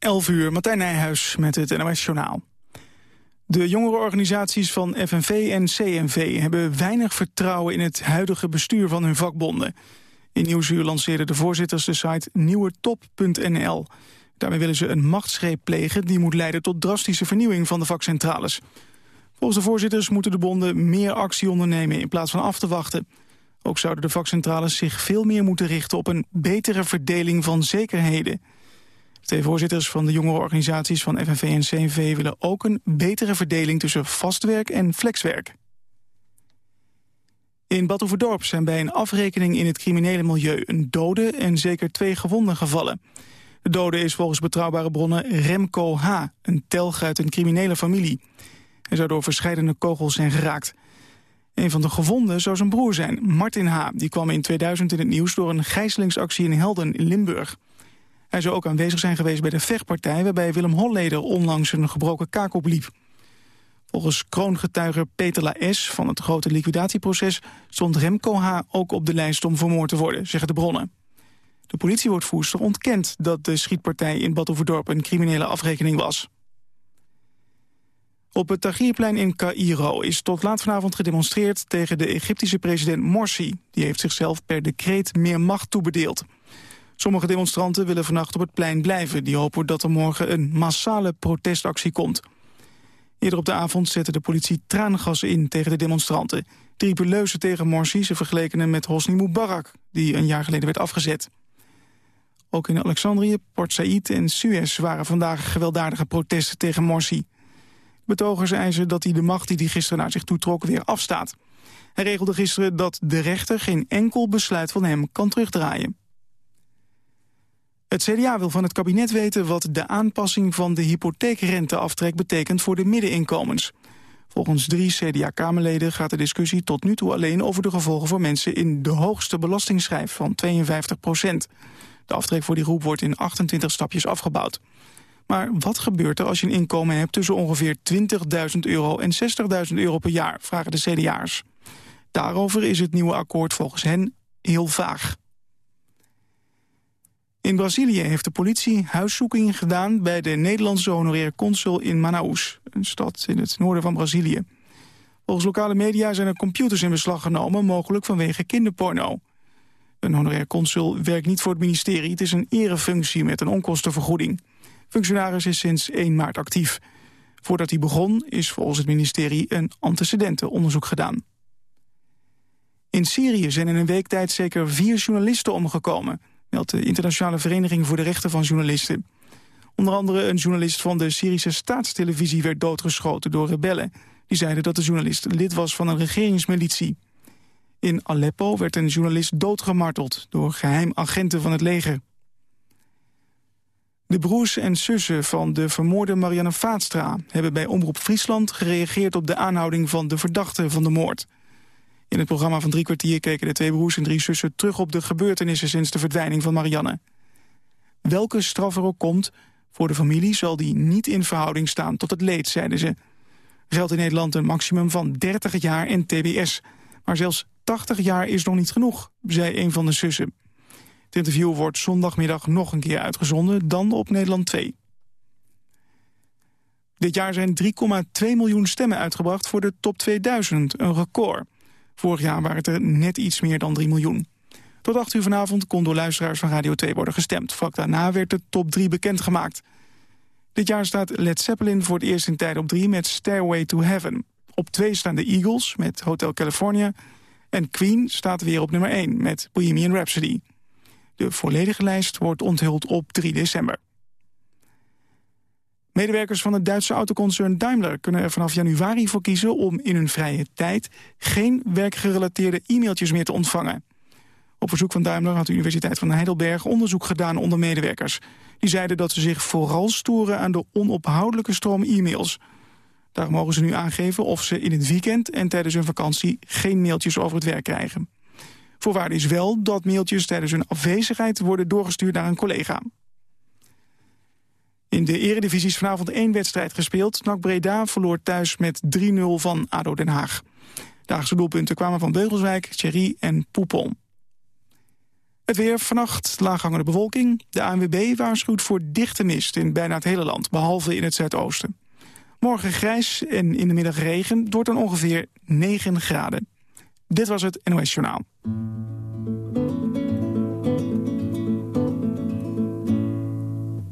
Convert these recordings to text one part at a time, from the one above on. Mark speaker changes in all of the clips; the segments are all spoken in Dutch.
Speaker 1: 11 uur, Martijn Nijhuis met het NOS Journaal. De jongerenorganisaties van FNV en CNV hebben weinig vertrouwen in het huidige bestuur van hun vakbonden. In Nieuwsuur lanceerden de voorzitters de site nieuwertop.nl. Daarmee willen ze een machtsgreep plegen die moet leiden tot drastische vernieuwing van de vakcentrales. Volgens de voorzitters moeten de bonden meer actie ondernemen in plaats van af te wachten. Ook zouden de vakcentrales zich veel meer moeten richten op een betere verdeling van zekerheden. Twee voorzitters van de jongere organisaties van FNV en CNV willen ook een betere verdeling tussen vastwerk en flexwerk. In Badhoevedorp zijn bij een afrekening in het criminele milieu een dode en zeker twee gewonden gevallen. De dode is volgens betrouwbare bronnen Remco H., een telg uit een criminele familie. Hij zou door verschillende kogels zijn geraakt. Een van de gewonden zou zijn broer zijn, Martin H. Die kwam in 2000 in het nieuws door een gijzelingsactie in Helden in Limburg. Hij zou ook aanwezig zijn geweest bij de vechtpartij... waarbij Willem Holleder onlangs een gebroken kaak opliep. Volgens kroongetuiger Peter La S. van het grote liquidatieproces... stond Remco H. ook op de lijst om vermoord te worden, zeggen de bronnen. De politiewoordvoerster ontkent dat de schietpartij in Bad een criminele afrekening was. Op het Tahrirplein in Cairo is tot laat vanavond gedemonstreerd tegen de Egyptische president Morsi. Die heeft zichzelf per decreet meer macht toebedeeld. Sommige demonstranten willen vannacht op het plein blijven. Die hopen dat er morgen een massale protestactie komt. Eerder op de avond zette de politie traangas in tegen de demonstranten. Drie tegen Morsi, ze vergeleken hem met Hosni Mubarak... die een jaar geleden werd afgezet. Ook in Alexandrië, Port Said en Suez waren vandaag gewelddadige protesten tegen Morsi. Betogers eisen dat hij de macht die hij gisteren naar zich toetrok weer afstaat. Hij regelde gisteren dat de rechter geen enkel besluit van hem kan terugdraaien. Het CDA wil van het kabinet weten wat de aanpassing van de hypotheekrenteaftrek betekent voor de middeninkomens. Volgens drie CDA-kamerleden gaat de discussie tot nu toe alleen over de gevolgen voor mensen in de hoogste belastingsschijf van 52 procent. De aftrek voor die groep wordt in 28 stapjes afgebouwd. Maar wat gebeurt er als je een inkomen hebt tussen ongeveer 20.000 euro en 60.000 euro per jaar, vragen de CDA'ers. Daarover is het nieuwe akkoord volgens hen heel vaag. In Brazilië heeft de politie huiszoekingen gedaan bij de Nederlandse honoraire consul in Manaus, een stad in het noorden van Brazilië. Volgens lokale media zijn er computers in beslag genomen, mogelijk vanwege kinderporno. Een honorair consul werkt niet voor het ministerie, het is een erefunctie met een onkostenvergoeding. Functionaris is sinds 1 maart actief. Voordat hij begon is volgens het ministerie een antecedentenonderzoek gedaan. In Syrië zijn in een week tijd zeker vier journalisten omgekomen... meldt de Internationale Vereniging voor de Rechten van Journalisten. Onder andere een journalist van de Syrische staatstelevisie werd doodgeschoten door rebellen. Die zeiden dat de journalist lid was van een regeringsmilitie. In Aleppo werd een journalist doodgemarteld door geheim agenten van het leger. De broers en zussen van de vermoorde Marianne Vaatstra... hebben bij Omroep Friesland gereageerd op de aanhouding van de verdachte van de moord. In het programma van drie kwartier keken de twee broers en drie zussen... terug op de gebeurtenissen sinds de verdwijning van Marianne. Welke straf er ook komt, voor de familie zal die niet in verhouding staan tot het leed, zeiden ze. Geldt in Nederland een maximum van 30 jaar en tbs. Maar zelfs 80 jaar is nog niet genoeg, zei een van de zussen. Het interview wordt zondagmiddag nog een keer uitgezonden, dan op Nederland 2. Dit jaar zijn 3,2 miljoen stemmen uitgebracht voor de top 2000, een record. Vorig jaar waren het er net iets meer dan 3 miljoen. Tot 8 uur vanavond kon door luisteraars van Radio 2 worden gestemd. Vlak daarna werd de top 3 bekendgemaakt. Dit jaar staat Led Zeppelin voor het eerst in tijd op 3 met Stairway to Heaven. Op 2 staan de Eagles met Hotel California. En Queen staat weer op nummer 1 met Bohemian Rhapsody. De volledige lijst wordt onthuld op 3 december. Medewerkers van het Duitse autoconcern Daimler kunnen er vanaf januari voor kiezen om in hun vrije tijd geen werkgerelateerde e-mailtjes meer te ontvangen. Op verzoek van Daimler had de Universiteit van Heidelberg onderzoek gedaan onder medewerkers. Die zeiden dat ze zich vooral storen aan de onophoudelijke stroom e-mails. Daar mogen ze nu aangeven of ze in het weekend en tijdens hun vakantie geen mailtjes over het werk krijgen. Voorwaarde is wel dat mailtjes tijdens hun afwezigheid worden doorgestuurd naar een collega. In de eredivisie is vanavond één wedstrijd gespeeld. NAC Breda verloor thuis met 3-0 van ADO Den Haag. De Haagse doelpunten kwamen van Beugelswijk, Thierry en Poupon. Het weer vannacht laaghangende bewolking. De ANWB waarschuwt voor dichte mist in bijna het hele land, behalve in het zuidoosten. Morgen grijs en in de middag regen, door dan ongeveer 9 graden. Dit was het NOS Journaal.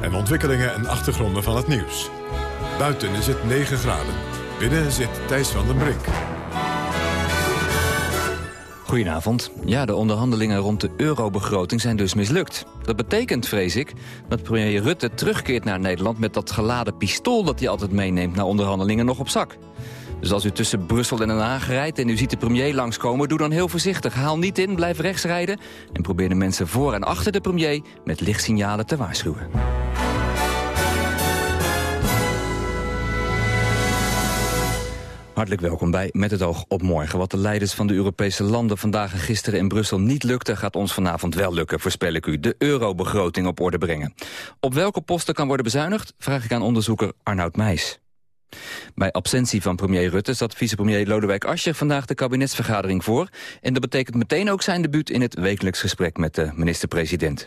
Speaker 2: En ontwikkelingen en achtergronden van het nieuws. Buiten is het 9 graden. Binnen zit Thijs van den Brink.
Speaker 3: Goedenavond. Ja, de onderhandelingen rond de eurobegroting zijn dus mislukt. Dat betekent, vrees ik, dat premier Rutte terugkeert naar Nederland... met dat geladen pistool dat hij altijd meeneemt naar onderhandelingen nog op zak. Dus als u tussen Brussel en Den Haag rijdt en u ziet de premier langskomen... doe dan heel voorzichtig. Haal niet in, blijf rechts rijden... en probeer de mensen voor en achter de premier met lichtsignalen te waarschuwen. Hartelijk welkom bij Met het oog op morgen. Wat de leiders van de Europese landen vandaag en gisteren in Brussel niet lukte... gaat ons vanavond wel lukken, voorspel ik u. De eurobegroting op orde brengen. Op welke posten kan worden bezuinigd, vraag ik aan onderzoeker Arnoud Meijs. Bij absentie van premier Rutte zat vicepremier Lodewijk Asscher vandaag de kabinetsvergadering voor. En dat betekent meteen ook zijn debuut in het wekelijks gesprek met de minister-president.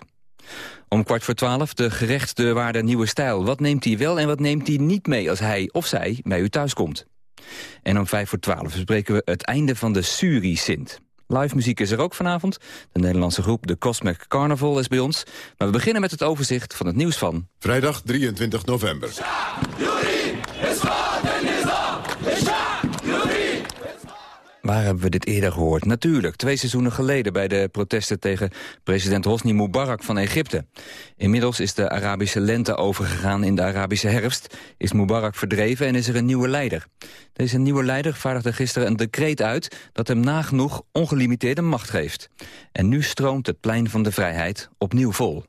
Speaker 3: Om kwart voor twaalf de gerechtsdeurwaarde Nieuwe Stijl. Wat neemt hij wel en wat neemt hij niet mee als hij of zij bij u thuis komt? En om vijf voor twaalf bespreken we het einde van de Suri-Sint. Live muziek is er ook vanavond. De Nederlandse groep The Cosmic Carnival is bij ons. Maar we beginnen met het overzicht van het nieuws van...
Speaker 2: Vrijdag 23 november.
Speaker 3: Waar hebben we dit eerder gehoord? Natuurlijk, twee seizoenen geleden bij de protesten tegen president Hosni Mubarak van Egypte. Inmiddels is de Arabische lente overgegaan in de Arabische herfst, is Mubarak verdreven en is er een nieuwe leider. Deze nieuwe leider vaardigde gisteren een decreet uit dat hem nagenoeg ongelimiteerde macht geeft. En nu stroomt het plein van de vrijheid opnieuw vol.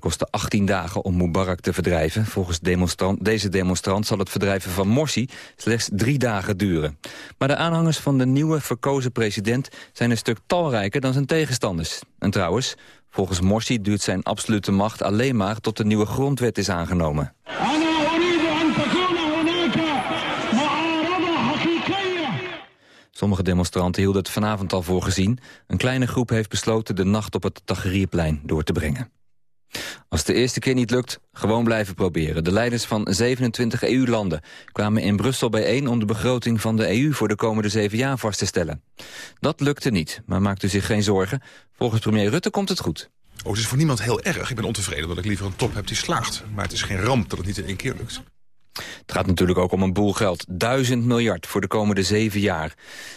Speaker 3: kostte 18 dagen om Mubarak te verdrijven. Volgens demonstrant, deze demonstrant zal het verdrijven van Morsi slechts drie dagen duren. Maar de aanhangers van de nieuwe verkozen president zijn een stuk talrijker dan zijn tegenstanders. En trouwens, volgens Morsi duurt zijn absolute macht alleen maar tot de nieuwe grondwet is aangenomen. Sommige demonstranten hielden het vanavond al voor gezien. Een kleine groep heeft besloten de nacht op het Tahrirplein door te brengen. Als de eerste keer niet lukt, gewoon blijven proberen. De leiders van 27 EU-landen kwamen in Brussel bijeen... om de begroting van de EU voor de komende zeven jaar vast te stellen. Dat lukte niet, maar maakt u zich geen zorgen. Volgens premier Rutte komt het goed.
Speaker 4: Oh, het is voor niemand heel erg. Ik ben ontevreden dat ik liever een top heb die slaagt. Maar het is geen ramp dat het niet in één keer lukt.
Speaker 3: Het gaat natuurlijk ook om een boel geld. Duizend miljard voor de komende zeven jaar.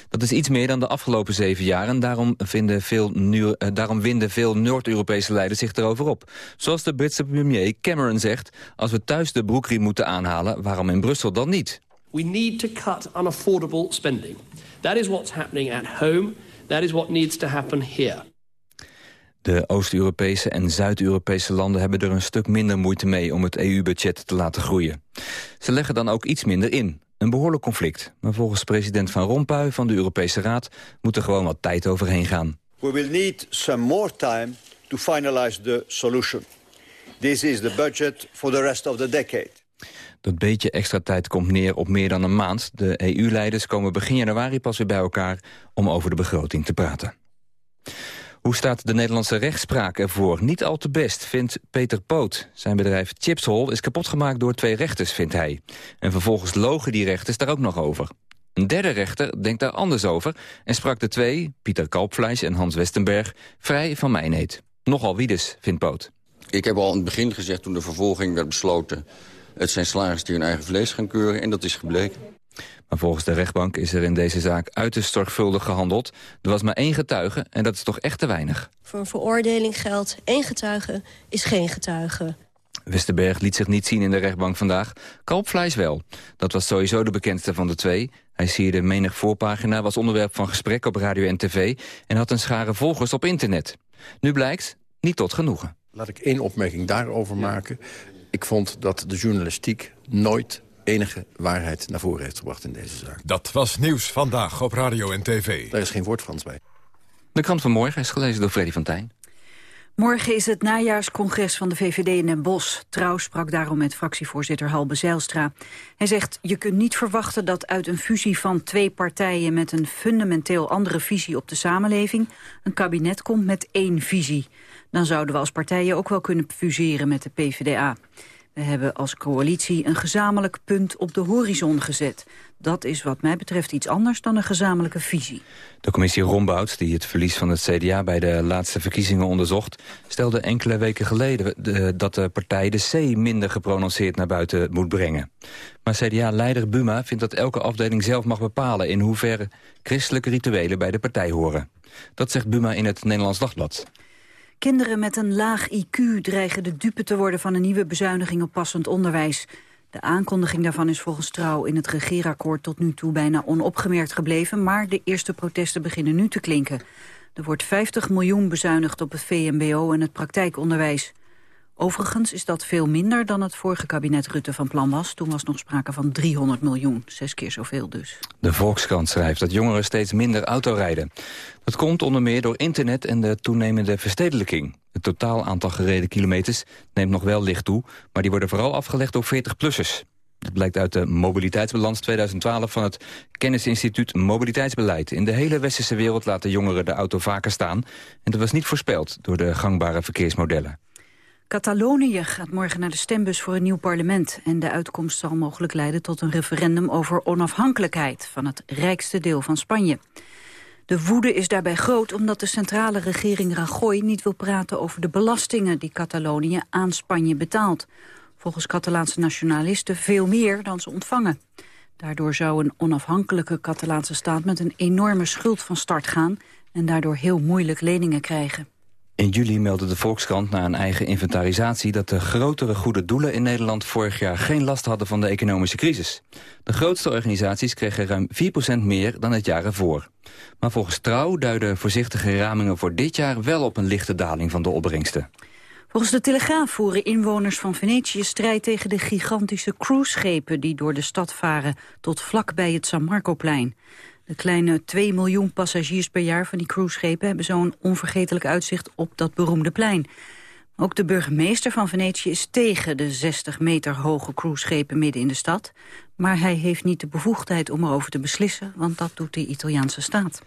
Speaker 3: Dat is iets meer dan de afgelopen zeven jaar... en daarom, vinden veel, eh, daarom winden veel Noord-Europese leiders zich erover op. Zoals de Britse premier Cameron zegt... als we thuis de broekriem moeten aanhalen, waarom in Brussel dan niet?
Speaker 5: We need to cut unaffordable spending. That is what's happening at home. That is what needs to happen here.
Speaker 3: De Oost-Europese en Zuid-Europese landen hebben er een stuk minder moeite mee om het EU-budget te laten groeien. Ze leggen dan ook iets minder in. Een behoorlijk conflict. Maar volgens president Van Rompuy van de Europese Raad moet er gewoon wat tijd overheen gaan.
Speaker 6: We will need some more time to finalize the solution. This is the budget for the rest of the decade.
Speaker 3: Dat beetje extra tijd komt neer op meer dan een maand. De EU-leiders komen begin januari pas weer bij elkaar om over de begroting te praten. Hoe staat de Nederlandse rechtspraak ervoor? Niet al te best, vindt Peter Poot. Zijn bedrijf Chipshol is kapotgemaakt door twee rechters, vindt hij. En vervolgens logen die rechters daar ook nog over. Een derde rechter denkt daar anders over... en sprak de twee, Pieter Kalpfleisch en Hans Westenberg, vrij van mijnheid. Nogal wie dus, vindt Poot.
Speaker 7: Ik heb al in het begin gezegd, toen de vervolging werd besloten... het zijn slagers die hun eigen vlees gaan keuren, en dat is gebleken.
Speaker 3: Maar volgens de rechtbank is er in deze zaak uiterst zorgvuldig gehandeld. Er was maar één getuige en dat is toch echt te weinig.
Speaker 8: Voor een veroordeling geldt één getuige is geen getuige.
Speaker 3: Westerberg liet zich niet zien in de rechtbank vandaag. Kalpvlees wel. Dat was sowieso de bekendste van de twee. Hij sierde menig voorpagina, was onderwerp van gesprek op radio en tv... en had een schare volgers op internet. Nu blijkt, niet tot genoegen.
Speaker 8: Laat ik één opmerking daarover maken. Ik vond dat de journalistiek nooit enige waarheid naar voren heeft gebracht in deze zaak.
Speaker 2: Dat was Nieuws Vandaag op radio en tv.
Speaker 8: Daar is geen woord Frans bij.
Speaker 3: De krant van morgen is gelezen door Freddy van Tijn.
Speaker 9: Morgen is het najaarscongres van de VVD in Den Bosch. Trouw sprak daarom met fractievoorzitter Halbe Zijlstra. Hij zegt, je kunt niet verwachten dat uit een fusie van twee partijen... met een fundamenteel andere visie op de samenleving... een kabinet komt met één visie. Dan zouden we als partijen ook wel kunnen fuseren met de PvdA. We hebben als coalitie een gezamenlijk punt op de horizon gezet. Dat is wat mij betreft iets anders dan een gezamenlijke visie.
Speaker 3: De commissie Rombouts, die het verlies van het CDA bij de laatste verkiezingen onderzocht... stelde enkele weken geleden dat de partij de C minder geprononceerd naar buiten moet brengen. Maar CDA-leider Buma vindt dat elke afdeling zelf mag bepalen... in hoeverre christelijke rituelen bij de partij horen. Dat zegt Buma in het Nederlands Dagblad.
Speaker 9: Kinderen met een laag IQ dreigen de dupe te worden van een nieuwe bezuiniging op passend onderwijs. De aankondiging daarvan is volgens Trouw in het regeerakkoord tot nu toe bijna onopgemerkt gebleven, maar de eerste protesten beginnen nu te klinken. Er wordt 50 miljoen bezuinigd op het VMBO en het praktijkonderwijs. Overigens is dat veel minder dan het vorige kabinet Rutte van plan was. Toen was nog sprake van 300 miljoen, zes keer zoveel dus.
Speaker 3: De Volkskrant schrijft dat jongeren steeds minder autorijden. Dat komt onder meer door internet en de toenemende verstedelijking. Het totaal aantal gereden kilometers neemt nog wel licht toe... maar die worden vooral afgelegd door 40-plussers. Dat blijkt uit de mobiliteitsbalans 2012 van het Kennisinstituut Mobiliteitsbeleid. In de hele westerse wereld laten jongeren de auto vaker staan. En dat was niet voorspeld door de gangbare verkeersmodellen.
Speaker 9: Catalonië gaat morgen naar de stembus voor een nieuw parlement. En de uitkomst zal mogelijk leiden tot een referendum over onafhankelijkheid van het rijkste deel van Spanje. De woede is daarbij groot omdat de centrale regering Rajoy niet wil praten over de belastingen die Catalonië aan Spanje betaalt. Volgens Catalaanse nationalisten veel meer dan ze ontvangen. Daardoor zou een onafhankelijke Catalaanse staat met een enorme schuld van start gaan en daardoor heel moeilijk leningen krijgen.
Speaker 3: In juli meldde de Volkskrant na een eigen inventarisatie... dat de grotere goede doelen in Nederland vorig jaar geen last hadden van de economische crisis. De grootste organisaties kregen ruim 4% meer dan het jaar ervoor. Maar volgens Trouw duiden voorzichtige ramingen voor dit jaar... wel op een lichte daling van de opbrengsten.
Speaker 9: Volgens de Telegraaf voeren inwoners van Venetië strijd tegen de gigantische cruiseschepen die door de stad varen tot vlak bij het San Marcoplein. De kleine 2 miljoen passagiers per jaar van die cruiseschepen... hebben zo'n onvergetelijk uitzicht op dat beroemde plein. Ook de burgemeester van Venetië is tegen de 60 meter hoge cruiseschepen midden in de stad. Maar hij heeft niet de bevoegdheid om erover te beslissen, want dat doet de Italiaanse staat.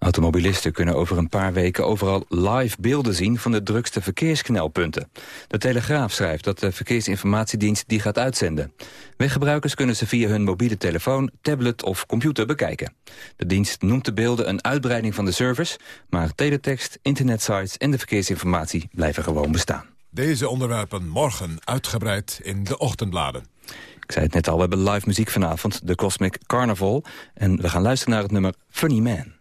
Speaker 3: Automobilisten kunnen over een paar weken overal live beelden zien van de drukste verkeersknelpunten. De Telegraaf schrijft dat de Verkeersinformatiedienst die gaat uitzenden. Weggebruikers kunnen ze via hun mobiele telefoon, tablet of computer bekijken. De dienst noemt de beelden een uitbreiding van de service, maar teletext, internetsites en de verkeersinformatie blijven gewoon bestaan.
Speaker 2: Deze onderwerpen morgen uitgebreid in de ochtendbladen.
Speaker 3: Ik zei het net al, we hebben live muziek vanavond, de Cosmic Carnival. En we gaan luisteren naar het nummer Funny Man.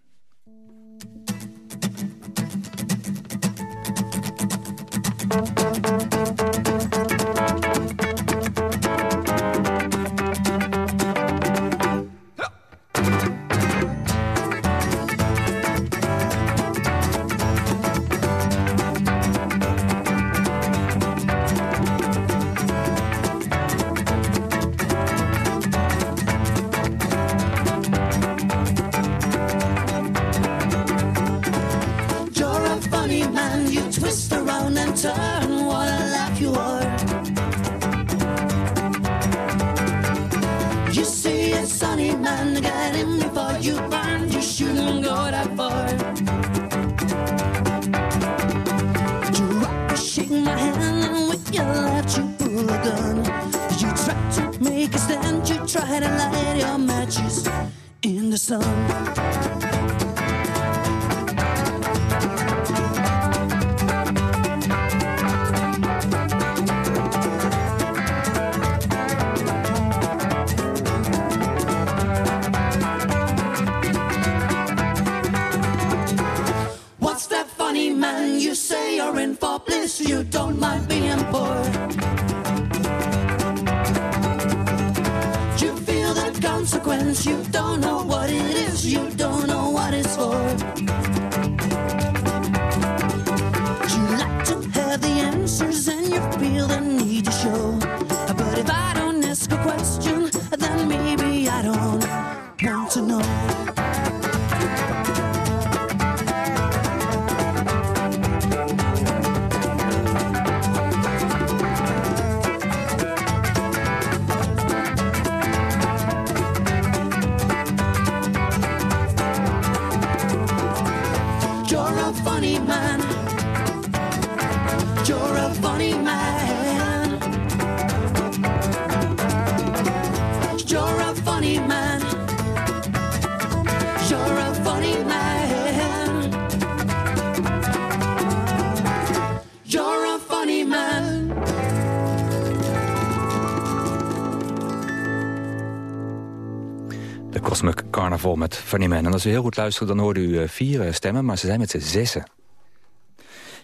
Speaker 3: Met Funny Man. En als u heel goed luistert, dan hoort u eh, vier eh, stemmen, maar ze zijn met z'n zessen.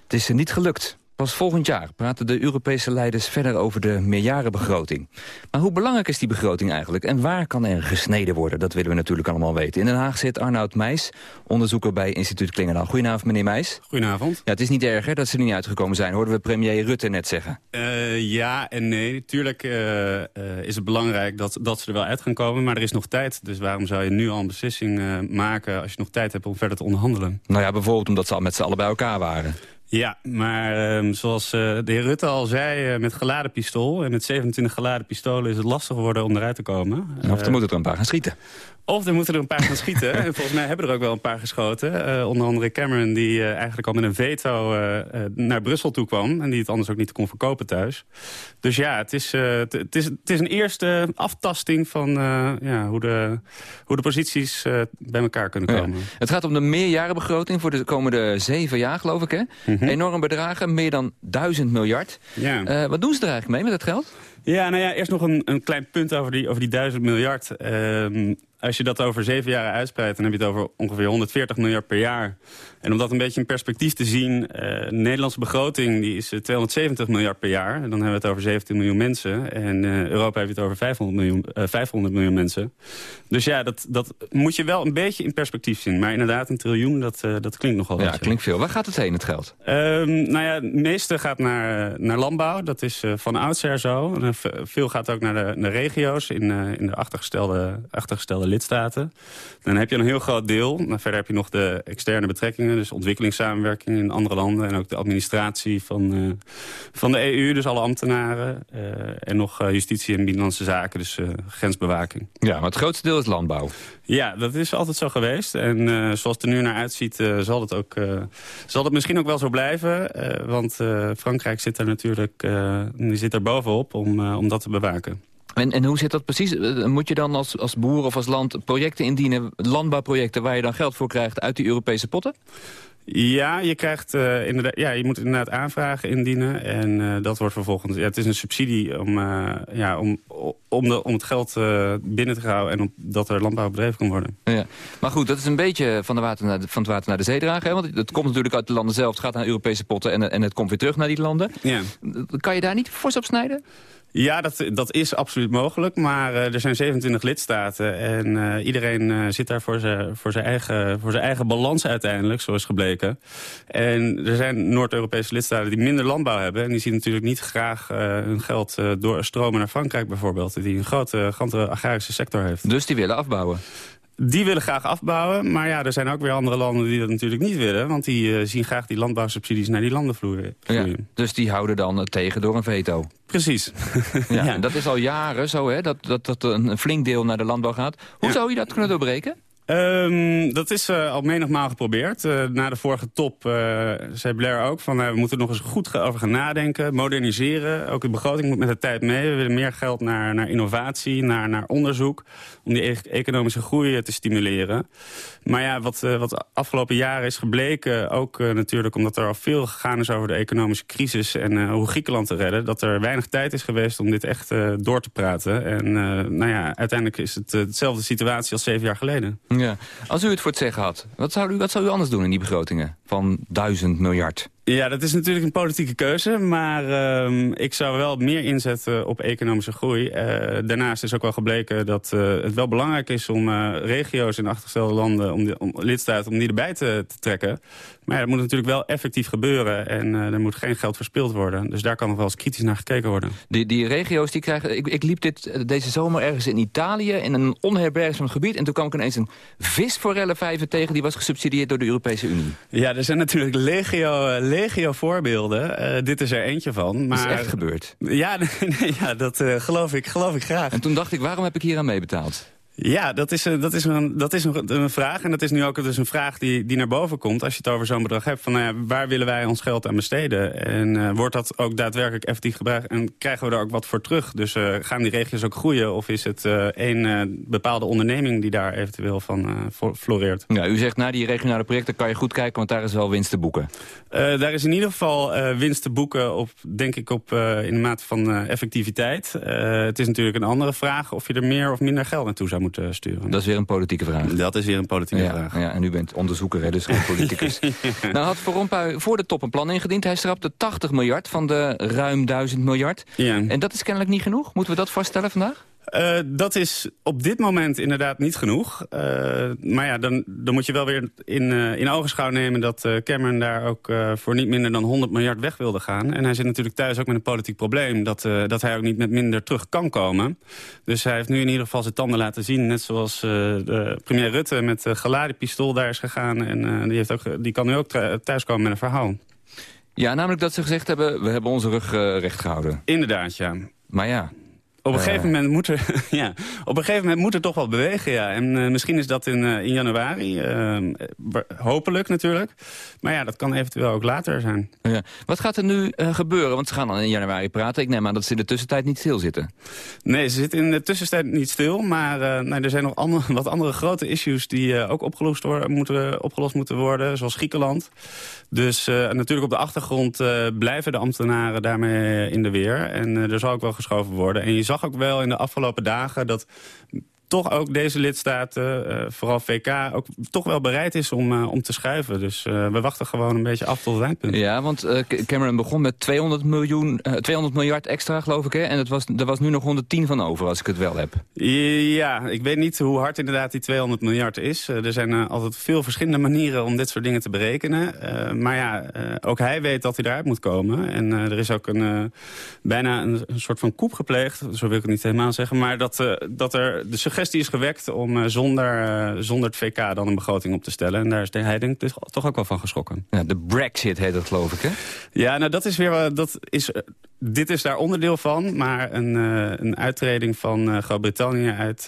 Speaker 3: Het is eh, niet gelukt. Pas volgend jaar praten de Europese leiders verder over de meerjarenbegroting. Maar hoe belangrijk is die begroting eigenlijk? En waar kan er gesneden worden? Dat willen we natuurlijk allemaal weten. In Den Haag zit Arnoud Meijs, onderzoeker bij instituut Klingendaal. Goedenavond, meneer Meijs.
Speaker 10: Goedenavond.
Speaker 3: Ja, het is niet erg hè, dat ze er niet uitgekomen zijn, hoorden we premier Rutte net zeggen.
Speaker 10: Eh, ja en nee. Tuurlijk eh, eh, is het belangrijk dat, dat ze er wel uit gaan komen. Maar er is nog tijd. Dus waarom zou je nu al een beslissing maken... als je nog tijd hebt om verder te onderhandelen?
Speaker 3: Nou ja, bijvoorbeeld omdat ze al met z'n allen bij elkaar waren.
Speaker 10: Ja, maar ehm, zoals eh, de heer Rutte al zei, eh, met geladen pistool... en met 27 geladen pistolen is het lastig geworden om eruit te komen.
Speaker 3: Of er
Speaker 10: Eh,
Speaker 3: moeten er een paar gaan schieten.
Speaker 10: Of er moeten er een paar gaan schieten. En volgens mij hebben er ook wel een paar geschoten. Eh, onder andere Cameron, die eh, eigenlijk al met een veto eh, eh, naar Brussel toe kwam. En die het anders ook niet kon verkopen thuis. Dus ja, het is, eh, het- is, het is een eerste aftasting van eh, ja, hoe, de, hoe de posities bij elkaar kunnen
Speaker 3: Ja.
Speaker 10: komen.
Speaker 3: Het gaat om de meerjarenbegroting voor de komende zeven jaar, geloof ik. Hè? Enorm bedragen, meer dan duizend miljard.
Speaker 10: Ja.
Speaker 3: Eh, wat doen ze er eigenlijk mee met dat geld?
Speaker 10: Ja, nou ja, eerst nog een, een klein punt over die, over die duizend miljard. Ehm, als je dat over zeven jaar uitspreidt, dan heb je het over ongeveer 140 miljard per jaar. En om dat een beetje in perspectief te zien... eh, de Nederlandse begroting die is eh, 270 miljard per jaar. En dan hebben we het over 17 miljoen mensen. En eh, Europa heeft het over 500 miljoen, eh, 500 miljoen mensen. Dus ja, dat, dat moet je wel een beetje in perspectief zien. Maar inderdaad, een triljoen, dat, eh, dat klinkt nogal wat.
Speaker 3: Ja, klinkt veel. Waar gaat het heen, het geld?
Speaker 10: Ehm, nou ja, het meeste gaat naar, naar landbouw. Dat is eh, van oudsher zo. En, eh, veel gaat ook naar de, naar regio's in, eh, in de achtergestelde, achtergestelde lidstaten. Dan heb je een heel groot deel. Maar verder heb je nog de externe betrekkingen. Dus ontwikkelingssamenwerking in andere landen. En ook de administratie van, eh, van de EU. Dus alle ambtenaren. eh, en nog eh, justitie en binnenlandse zaken. Dus grensbewaking.
Speaker 3: Ja, maar het grootste deel is landbouw.
Speaker 10: Ja, dat is altijd zo geweest. En zoals het er nu naar uitziet, zal, het ook, zal het misschien ook wel zo blijven. Want Frankrijk zit er natuurlijk die zit er bovenop om, om dat te bewaken.
Speaker 3: En, en hoe zit dat precies? Eh, Moet je dan als, als boer of als land projecten indienen, landbouwprojecten... waar je dan geld voor krijgt uit die Europese potten?
Speaker 10: Ja, je, krijgt, eh, inderdaad, ja, je moet inderdaad aanvragen indienen. En eh, dat wordt vervolgens... Ja, het is een subsidie om, eh, ja, om, om, de, om het geld eh, binnen te houden... en om, dat er landbouw bedreven kan worden.
Speaker 3: Ja. Maar goed, dat is een beetje van, de water naar de, van het water naar de zee dragen. Hè? Want het komt natuurlijk uit de landen zelf. Het gaat naar Europese potten en, en het komt weer terug naar die landen.
Speaker 10: Ja.
Speaker 3: Kan je daar niet fors op snijden?
Speaker 10: Ja, dat, dat is absoluut mogelijk. Maar eh, er zijn 27 lidstaten. En eh, iedereen eh, zit daar voor zijn voor zijn eigen, voor zijn eigen balans uiteindelijk, zoals gebleken. En er zijn Noord-Europese lidstaten die minder landbouw hebben. En die zien natuurlijk niet graag hun geld doorstromen naar Frankrijk bijvoorbeeld. Die een grote, grote agrarische sector heeft.
Speaker 3: Dus die willen afbouwen?
Speaker 10: Die willen graag afbouwen, maar ja, er zijn ook weer andere landen die dat natuurlijk niet willen. Want die eh, zien graag die landbouwsubsidies naar die landen vloeien.
Speaker 3: Ja, dus die houden dan eh, tegen door een veto?
Speaker 10: Precies.
Speaker 3: ja, en Dat is al jaren zo, hè? Dat, dat, dat een flink deel naar de landbouw gaat. Hoe zou je dat kunnen doorbreken?
Speaker 10: Ehm, dat is eh, al menigmaal geprobeerd. Eh, na de vorige top eh, zei Blair ook van we moeten nog eens goed over gaan nadenken, moderniseren. Ook de begroting moet met de tijd mee. We willen meer geld naar, naar innovatie, naar, naar onderzoek, om die e- economische groei te stimuleren. Maar ja, wat, wat afgelopen jaren is gebleken, ook natuurlijk omdat er al veel gegaan is over de economische crisis en hoe Griekenland te redden, dat er weinig tijd is geweest om dit echt door te praten. En nou ja, uiteindelijk is het dezelfde situatie als zeven jaar geleden.
Speaker 3: Ja. Als u het voor het zeggen had, wat zou u, wat zou u anders doen in die begrotingen van duizend miljard?
Speaker 10: Ja, dat is natuurlijk een politieke keuze. Maar ehm, ik zou wel meer inzetten op economische groei. Eh, daarnaast is ook wel gebleken dat eh, het wel belangrijk is om eh, regio's in achtergestelde landen, om, om lidstaten, om die erbij te, te, trekken. Maar ja, dat moet natuurlijk wel effectief gebeuren en er moet geen geld verspild worden. Dus daar kan nog wel eens kritisch naar gekeken worden.
Speaker 3: Die, die regio's die krijgen... Ik, ik liep dit, deze zomer ergens in Italië in een onherbergzaam gebied en toen kwam ik ineens een visforellenvijver tegen die was gesubsidieerd door de Europese Unie.
Speaker 10: Ja, er zijn natuurlijk legio legio voorbeelden. Uh, dit is er eentje van. Maar...
Speaker 3: Dat is echt gebeurd?
Speaker 10: Ja, nee, ja dat uh, geloof, ik, geloof ik graag.
Speaker 3: En toen dacht ik, waarom heb ik hier aan meebetaald?
Speaker 10: Ja, dat is, dat is, een, dat is een, een, vraag. En dat is nu ook dus een vraag die, die naar boven komt... als je het over zo'n bedrag hebt. Van, nou ja, waar willen wij ons geld aan besteden? En uh, wordt dat ook daadwerkelijk effectief gebruikt? En krijgen we daar ook wat voor terug? Dus uh, gaan die regio's ook groeien? Of is het uh, één bepaalde onderneming die daar eventueel van floreert?
Speaker 3: Ja, u zegt, na die regionale projecten kan je goed kijken... want daar is wel winst te boeken.
Speaker 10: daar is in ieder geval winst te boeken, op, denk ik, op, in de mate van effectiviteit. het is natuurlijk een andere vraag of je er meer of minder geld naartoe zou moeten sturen.
Speaker 3: Dat is weer een politieke vraag.
Speaker 10: Dat is weer een politieke
Speaker 3: ja,
Speaker 10: vraag.
Speaker 3: Ja, en u bent onderzoeker, hè, dus geen politicus. Nou had Van Rompuy voor de top een plan ingediend. Hij schrapte 80 miljard van de ruim 1000 miljard.
Speaker 10: Ja.
Speaker 3: En dat is kennelijk niet genoeg. Moeten we dat vaststellen vandaag?
Speaker 10: Uh, dat is op dit moment inderdaad niet genoeg. Uh, maar ja, dan, dan moet je wel weer in, uh, in ogenschouw nemen... dat Cameron daar ook voor niet minder dan 100 miljard weg wilde gaan. En hij zit natuurlijk thuis ook met een politiek probleem... dat, dat hij ook niet met minder terug kan komen. Dus hij heeft nu in ieder geval zijn tanden laten zien... net zoals de premier Rutte met geladen pistool daar is gegaan. En die, heeft ook, die kan nu ook thuiskomen met een verhaal.
Speaker 3: Ja, namelijk dat ze gezegd hebben... we hebben onze rug recht gehouden.
Speaker 10: Inderdaad, ja.
Speaker 3: Maar ja,
Speaker 10: op een, gegeven moment moet er, ja, op een gegeven moment moet er toch wel bewegen, ja. En uh, misschien is dat in, uh, in januari. Uh, hopelijk natuurlijk. Maar ja, dat kan eventueel ook later zijn.
Speaker 3: Ja. Wat gaat er nu gebeuren? Want ze gaan dan in januari praten. Ik neem aan dat ze in de tussentijd niet stilzitten.
Speaker 10: Nee, ze zitten in de tussentijd niet stil. Maar nee, er zijn nog andere, wat andere grote issues die ook opgelost, worden, moeten, opgelost moeten worden. Zoals Griekenland. Dus natuurlijk op de achtergrond blijven de ambtenaren daarmee in de weer. En er zal ook wel geschoven worden. En je zag ook wel in de afgelopen dagen dat toch ook deze lidstaten, uh, vooral VK, ook toch wel bereid is om, uh, om te schuiven. Dus uh, we wachten gewoon een beetje af tot het eindpunt.
Speaker 3: Ja, want Cameron begon met 200, miljoen, 200 miljard extra, geloof ik. Hè? En het was, er was nu nog 110 van over, als ik het wel heb.
Speaker 10: Ja, ik weet niet hoe hard inderdaad die 200 miljard is. er zijn altijd veel verschillende manieren om dit soort dingen te berekenen. maar ja, ook hij weet dat hij eruit moet komen. En er is ook een, bijna een, een, soort van koep gepleegd. Zo wil ik het niet helemaal zeggen. Maar dat, dat er de suggestie is gewekt om uh, zonder, uh, zonder het VK dan een begroting op te stellen. En daar is hij denk ik toch ook wel van geschrokken.
Speaker 3: Ja, de Brexit heet dat geloof ik, hè?
Speaker 10: Ja, nou dat is weer... Dat is, dit is daar onderdeel van, maar een, uh, een uittreding van Groot-Brittannië uit,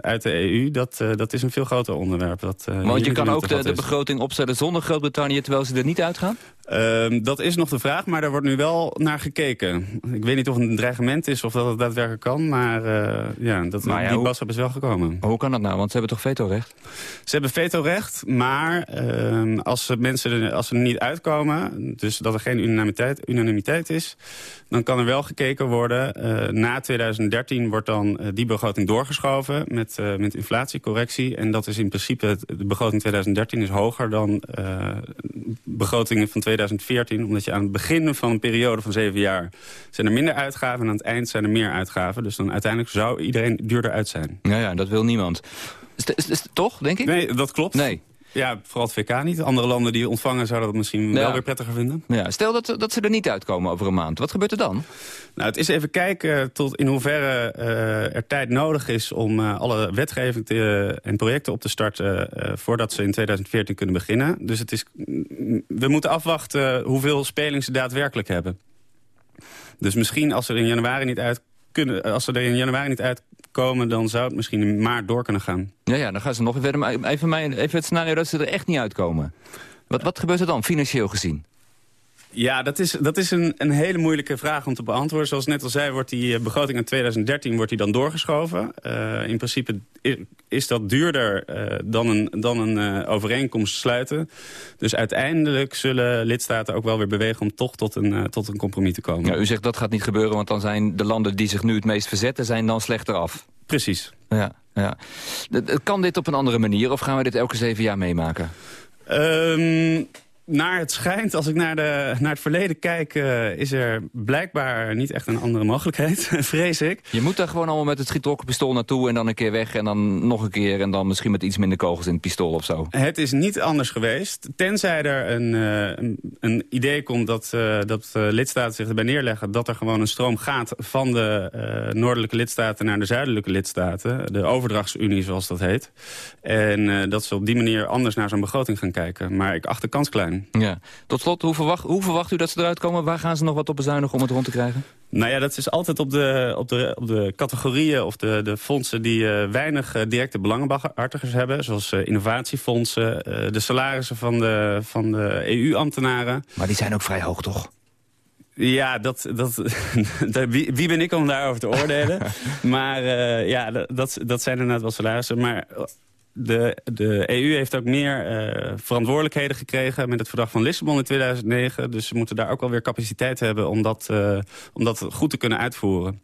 Speaker 10: uit de EU... Dat, dat is een veel groter onderwerp. Dat,
Speaker 3: Want je kan ook de, de begroting opstellen zonder Groot-Brittannië... terwijl ze er niet uitgaan?
Speaker 10: Uh, dat is nog de vraag, maar daar wordt nu wel naar gekeken. Ik weet niet of het een dreigement is of dat het daadwerkelijk kan, maar uh, ja, dat, maar ja, die boodschap is wel gekomen.
Speaker 3: Hoe kan dat nou? Want ze hebben toch vetorecht?
Speaker 10: Ze hebben vetorecht, maar uh, als mensen er, als ze er niet uitkomen, dus dat er geen unanimiteit, unanimiteit is, dan kan er wel gekeken worden. Uh, na 2013 wordt dan uh, die begroting doorgeschoven met, uh, met inflatiecorrectie. En dat is in principe, de begroting 2013 is hoger dan begrotingen van 2014. Omdat je aan het begin van een periode van zeven jaar zijn er minder uitgaven. En aan het eind zijn er meer uitgaven. Dus dan uiteindelijk zou iedereen duurder uit zijn.
Speaker 3: Ja, ja dat wil niemand. Is, is, is, toch, denk ik?
Speaker 10: Nee, dat klopt.
Speaker 3: Nee.
Speaker 10: Ja, vooral het VK niet. Andere landen die ontvangen zouden dat misschien ja. wel weer prettiger vinden.
Speaker 3: Ja, stel dat, dat ze er niet uitkomen over een maand. Wat gebeurt er dan?
Speaker 10: Nou, het is even kijken tot in hoeverre uh, er tijd nodig is... om uh, alle wetgeving te, en projecten op te starten... Voordat ze in 2014 kunnen beginnen. Dus het is, we moeten afwachten hoeveel speling ze daadwerkelijk hebben. Dus misschien als ze er in januari niet uit kunnen, als ze er in januari niet uitkomen, dan zou het misschien in maart door kunnen gaan.
Speaker 3: Ja, ja dan gaan ze nog verder. Maar even, mijn, even het scenario dat ze er echt niet uitkomen. Wat, wat gebeurt er dan, financieel gezien?
Speaker 10: Ja, dat is, dat is een, een hele moeilijke vraag om te beantwoorden. Zoals net al zei, wordt die begroting in 2013 wordt die dan doorgeschoven. Uh, in principe is, dat duurder uh, dan een, dan een uh, overeenkomst sluiten. Dus uiteindelijk zullen lidstaten ook wel weer bewegen om toch tot een, tot een compromis te komen.
Speaker 3: Ja, u zegt dat gaat niet gebeuren, want dan zijn de landen die zich nu het meest verzetten... zijn dan slechter af.
Speaker 10: Precies.
Speaker 3: Ja, ja. Kan dit op een andere manier of gaan we dit elke zeven jaar meemaken?
Speaker 10: Ehm, naar het schijnt, als ik naar, de, naar het verleden kijk... eh, is er blijkbaar niet echt een andere mogelijkheid, vrees ik.
Speaker 3: Je moet daar gewoon allemaal met het schietokkenpistool naartoe... en dan een keer weg en dan nog een keer... en dan misschien met iets minder kogels in het pistool of zo.
Speaker 10: Het is niet anders geweest. Tenzij er een, eh, een, een idee komt dat, eh, dat lidstaten zich erbij neerleggen... dat er gewoon een stroom gaat van de noordelijke lidstaten naar de zuidelijke lidstaten. De overdrachtsunie, zoals dat heet. En dat ze op die manier anders naar zo'n begroting gaan kijken. Maar ik acht de kans klein.
Speaker 3: Ja. Tot slot, hoe verwacht, hoe verwacht u dat ze eruit komen? Waar gaan ze nog wat op bezuinigen om het rond te krijgen?
Speaker 10: Nou ja, dat is altijd op de, op de, op de categorieën of de, de fondsen die eh, weinig eh, directe belangenbehartigers hebben. Zoals eh, innovatiefondsen, eh, de salarissen van de, van de EU-ambtenaren.
Speaker 3: Maar die zijn ook vrij hoog, toch?
Speaker 10: Ja, dat, dat, dat- wie, wie ben ik om daarover te oordelen? maar eh, ja, dat- dat, dat zijn inderdaad wel salarissen. Maar de, de EU heeft ook meer eh, verantwoordelijkheden gekregen... met het verdrag van Lissabon in 2009. Dus ze moeten daar ook wel weer capaciteit hebben... om dat, eh, om dat goed te kunnen uitvoeren.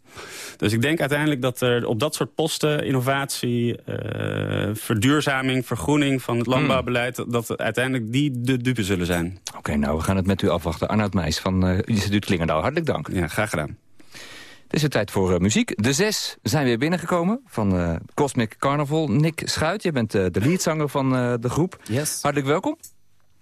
Speaker 10: Dus ik denk uiteindelijk dat er op dat soort posten... innovatie, eh, verduurzaming, vergroening van het landbouwbeleid... dat uiteindelijk die de dupe zullen zijn.
Speaker 3: Oké, nou, we gaan het met u afwachten. Arnoud Meijs van Instituut Klingendaal, hartelijk dank.
Speaker 10: Ja, graag gedaan.
Speaker 3: Het is weer tijd voor eh, muziek. De zes zijn weer binnengekomen van eh, Cosmic Carnival. Nick Schuit, jij bent eh, de leadzanger van de groep.
Speaker 11: Yes.
Speaker 3: Hartelijk welkom.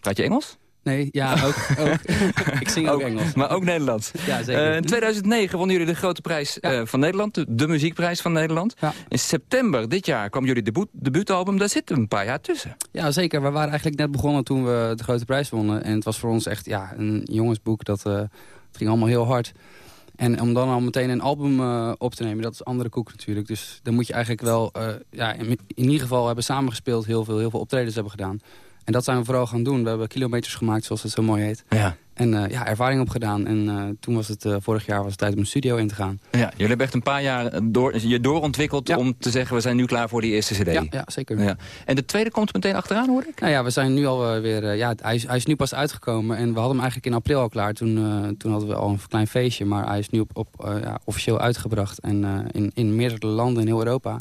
Speaker 3: Praat je Engels?
Speaker 11: Nee, ja, ook. ook. ik zing ook, Engels.
Speaker 3: Maar ook Nederlands.
Speaker 11: Ja, zeker.
Speaker 3: In 2009 wonnen jullie de grote prijs van Nederland, de, de muziekprijs van Nederland. In september dit jaar kwam jullie debuut, debuutalbum, daar zit een paar jaar tussen.
Speaker 11: Ja, zeker. We waren eigenlijk net begonnen toen we de grote prijs wonnen. En het was voor ons echt ja, een jongensboek. Dat, het ging allemaal heel hard. En om dan al meteen een album eh, op te nemen, dat is andere koek natuurlijk. Dus dan moet je eigenlijk wel, eh, ja, in, ieder geval hebben samengespeeld, heel veel, heel veel optredens hebben gedaan. En dat zijn we vooral gaan doen. We hebben kilometers gemaakt, zoals het zo mooi heet.
Speaker 3: Ja.
Speaker 11: En eh, ja, ervaring opgedaan. En eh, toen was het, eh, vorig jaar was het tijd om een studio in te gaan.
Speaker 3: Ja, jullie hebben echt een paar jaar door, je doorontwikkeld om te zeggen... we zijn nu klaar voor die eerste cd.
Speaker 11: Ja, ja zeker.
Speaker 3: Ja. En de tweede komt meteen achteraan, hoor ik?
Speaker 11: Nou ja, we zijn nu alweer... weer. ja, hij is, hij is nu pas uitgekomen. En we hadden hem eigenlijk in april al klaar. Toen, toen hadden we al een klein feestje. Maar hij is nu op, op, ja, officieel uitgebracht. En in, in meerdere landen in heel Europa.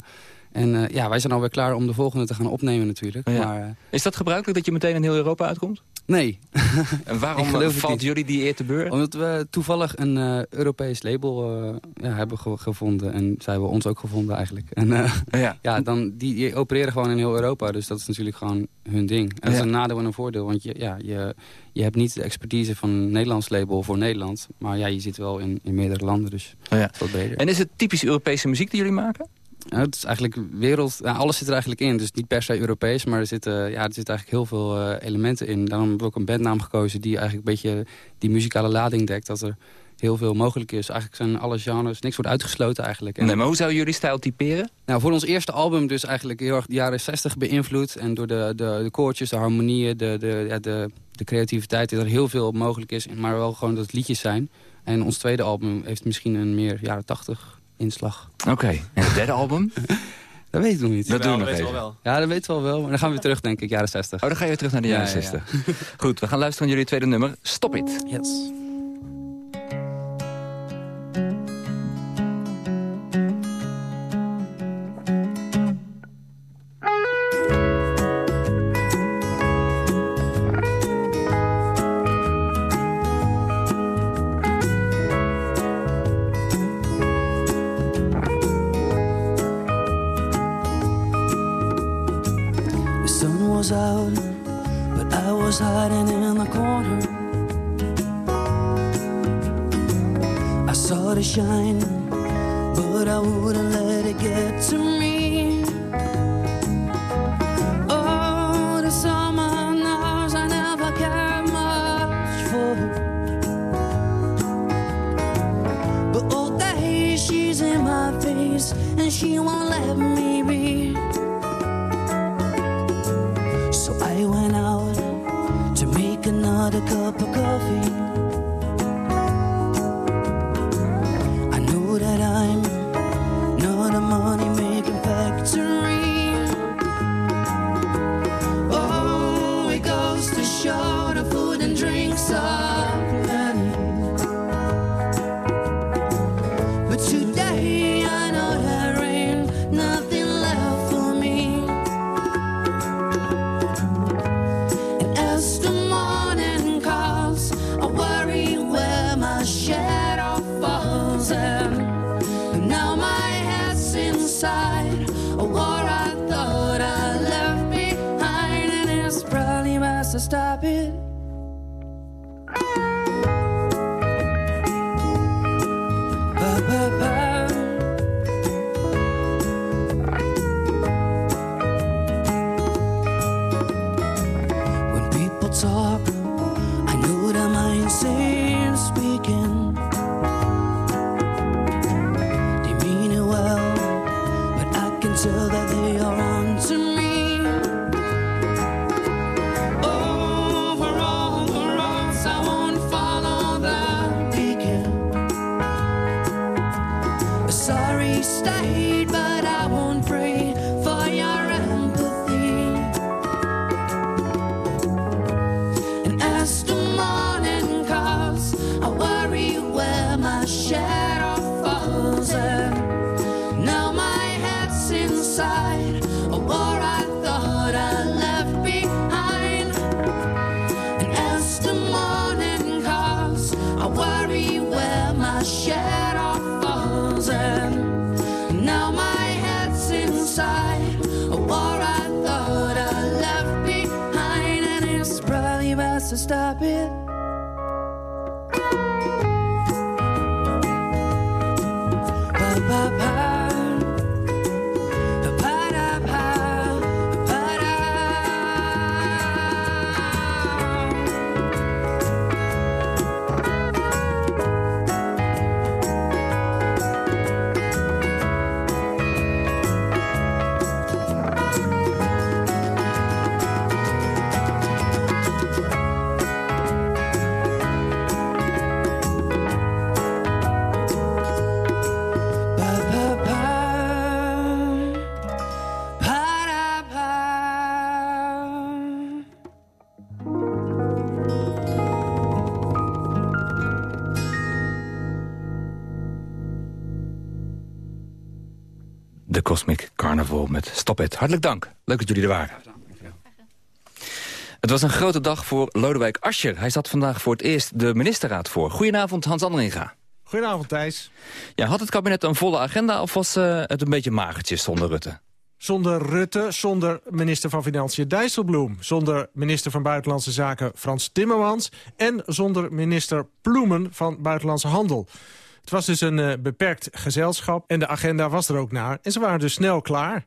Speaker 11: En eh, ja, wij zijn alweer klaar om de volgende te gaan opnemen natuurlijk.
Speaker 3: Ja.
Speaker 11: Maar, eh,
Speaker 3: Is dat gebruikelijk dat je meteen in heel Europa uitkomt?
Speaker 11: nee.
Speaker 3: En waarom valt jullie die eer te beur?
Speaker 11: Omdat we toevallig een eh, Europees label ja, hebben ge- gevonden. En zij hebben ons ook gevonden eigenlijk. En
Speaker 3: Ja.
Speaker 11: ja, dan, die, die opereren gewoon in heel Europa. Dus dat is natuurlijk gewoon hun ding. En dat is een nadeel en een voordeel. Want je, ja, je, je hebt niet de expertise van een Nederlands label voor Nederland. Maar ja, je zit wel in, in meerdere landen. Dus
Speaker 3: Ja.
Speaker 11: is wat breder.
Speaker 3: En is het typisch Europese muziek die jullie maken?
Speaker 11: Nou, het is eigenlijk wereld... alles zit er eigenlijk in. Dus niet per se Europees, maar er zitten, ja, er zitten eigenlijk heel veel eh, elementen in. Daarom hebben we ook een bandnaam gekozen die eigenlijk een beetje die muzikale lading dekt. Dat er heel veel mogelijk is. Eigenlijk zijn alle genres, niks wordt uitgesloten eigenlijk. En,
Speaker 3: Nee, maar hoe zou jullie stijl typeren?
Speaker 11: nou, voor ons eerste album dus eigenlijk heel erg de jaren 60 beïnvloed. En door de, de, de koortjes, de harmonieën, de, de, ja, de, de creativiteit... dat er heel veel mogelijk is, maar wel gewoon dat het liedjes zijn. En ons tweede album heeft misschien een meer jaren 80 inslag.
Speaker 3: Oké, en het derde album?
Speaker 11: Dat weet ik nog niet.
Speaker 3: Dat doen we nog even.
Speaker 11: Ja, dat weten we wel wel. Maar dan gaan we weer terug, denk ik, jaren 60.
Speaker 3: Oh, dan ga je weer terug naar de
Speaker 11: Ja,
Speaker 3: jaren
Speaker 11: ja,
Speaker 3: 60. Goed, we gaan luisteren naar jullie tweede nummer. Stop It.
Speaker 11: Yes.
Speaker 12: When
Speaker 3: Cosmic Carnival met Stop It. Hartelijk dank. Leuk dat jullie er waren. Het was een grote dag voor Lodewijk Asscher. Hij zat vandaag voor het eerst de ministerraad voor. Goedenavond, Hans Andringa.
Speaker 13: Goedenavond, Thijs.
Speaker 3: Ja, had het kabinet een volle agenda of was eh, het een beetje magertjes zonder Rutte?
Speaker 13: Zonder Rutte, zonder minister van Financiën Dijsselbloem... zonder minister van Buitenlandse Zaken Frans Timmermans... en zonder minister Ploemen van Buitenlandse Handel. Het was dus een eh, beperkt gezelschap en de agenda was er ook naar. En ze waren dus snel klaar.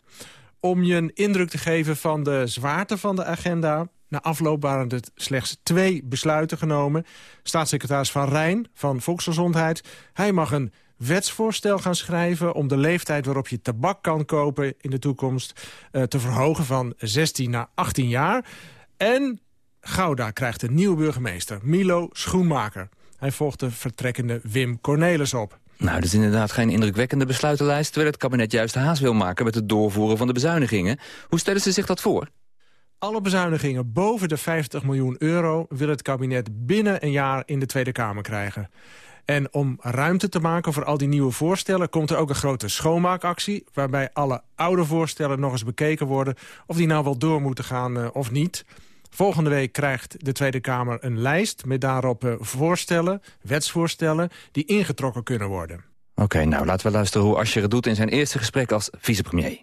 Speaker 13: Om je een indruk te geven van de zwaarte van de agenda... na afloop waren er slechts twee besluiten genomen. Staatssecretaris Van Rijn van Volksgezondheid... hij mag een wetsvoorstel gaan schrijven... om de leeftijd waarop je tabak kan kopen in de toekomst... eh, te verhogen van 16 naar 18 jaar. En Gouda krijgt een nieuwe burgemeester, Milo Schoenmaker. Hij volgt de vertrekkende Wim Cornelis op.
Speaker 3: Nou, dat is inderdaad geen indrukwekkende besluitenlijst... terwijl het kabinet juist haast wil maken met het doorvoeren van de bezuinigingen. Hoe stellen ze zich dat voor?
Speaker 13: Alle bezuinigingen boven de 50 miljoen euro... wil het kabinet binnen een jaar in de Tweede Kamer krijgen. En om ruimte te maken voor al die nieuwe voorstellen... komt er ook een grote schoonmaakactie... waarbij alle oude voorstellen nog eens bekeken worden... of die nou wel door moeten gaan eh, of niet. Volgende week krijgt de Tweede Kamer een lijst... met daarop eh, voorstellen, wetsvoorstellen... die ingetrokken kunnen worden.
Speaker 3: Oké, nou laten we luisteren hoe Asscher het doet... in zijn eerste gesprek als vicepremier.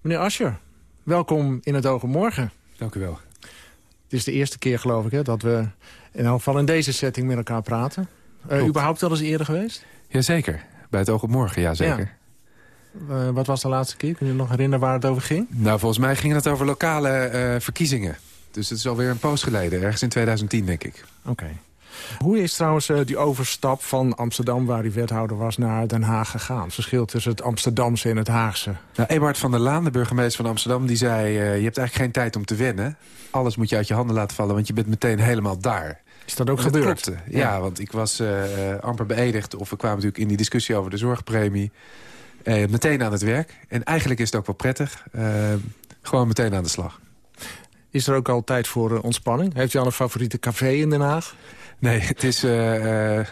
Speaker 13: Meneer Ascher, welkom in het Ogen Morgen.
Speaker 14: Dank u wel.
Speaker 13: Het is de eerste keer, geloof ik, hè, dat we in elk geval in deze setting met elkaar praten. Uh, überhaupt wel eens eerder geweest?
Speaker 14: Jazeker. Bij het oog op morgen, ja zeker.
Speaker 13: Uh, wat was de laatste keer? Kun je je nog herinneren waar het over ging?
Speaker 14: Nou, volgens mij ging het over lokale uh, verkiezingen. Dus het is alweer een poos geleden. Ergens in 2010, denk ik.
Speaker 13: Oké. Okay. Hoe is trouwens uh, die overstap van Amsterdam, waar hij wethouder was, naar Den Haag gegaan? Het verschil tussen het Amsterdamse en het Haagse.
Speaker 14: Nou, Eberhard van der Laan, de burgemeester van Amsterdam, die zei... Uh, je hebt eigenlijk geen tijd om te wennen. Alles moet je uit je handen laten vallen, want je bent meteen helemaal daar.
Speaker 13: Is dat ook gebeurd?
Speaker 14: Klopte. Ja, ja, want ik was uh, amper beëdigd. Of we kwamen natuurlijk in die discussie over de zorgpremie. meteen aan het werk. En eigenlijk is het ook wel prettig. gewoon meteen aan de slag.
Speaker 13: Is er ook al tijd voor ontspanning? Heeft u al een favoriete café in Den Haag?
Speaker 14: Nee, het is uh, uh,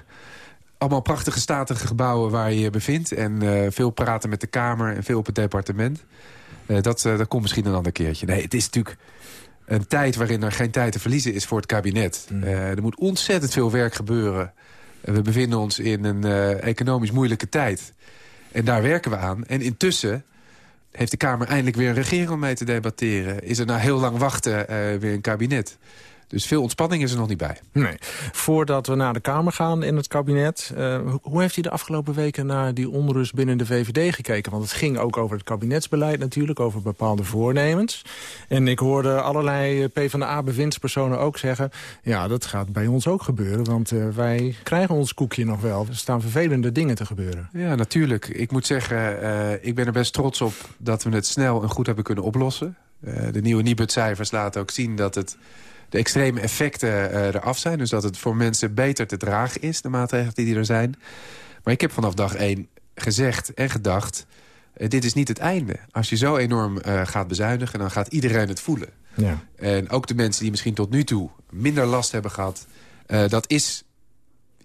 Speaker 14: allemaal prachtige statige gebouwen waar je je bevindt. En veel praten met de Kamer en veel op het departement. dat, dat komt misschien een ander keertje. Nee, het is natuurlijk een tijd waarin er geen tijd te verliezen is voor het kabinet. Mm. er moet ontzettend veel werk gebeuren. we bevinden ons in een economisch moeilijke tijd. En daar werken we aan. En intussen heeft de Kamer eindelijk weer een regering om mee te debatteren. Is er na heel lang wachten weer een kabinet. Dus veel ontspanning is er nog niet bij.
Speaker 13: Nee. Voordat we naar de Kamer gaan in het kabinet... Uh, hoe heeft u de afgelopen weken naar die onrust binnen de VVD gekeken? Want het ging ook over het kabinetsbeleid natuurlijk, over bepaalde voornemens. En ik hoorde allerlei PvdA-bewindspersonen ook zeggen... ja, dat gaat bij ons ook gebeuren, want uh, wij krijgen ons koekje nog wel. Er staan vervelende dingen te gebeuren.
Speaker 14: Ja, natuurlijk. Ik moet zeggen, uh, ik ben er best trots op dat we het snel en goed hebben kunnen oplossen. de nieuwe Nibud-cijfers laten ook zien dat het de extreme effecten uh, eraf zijn. Dus dat het voor mensen beter te dragen is, de maatregelen die er zijn. Maar ik heb vanaf dag één gezegd en gedacht... Uh, dit is niet het einde. Als je zo enorm uh, gaat bezuinigen, dan gaat iedereen het voelen. Ja. En ook de mensen die misschien tot nu toe minder last hebben gehad... dat is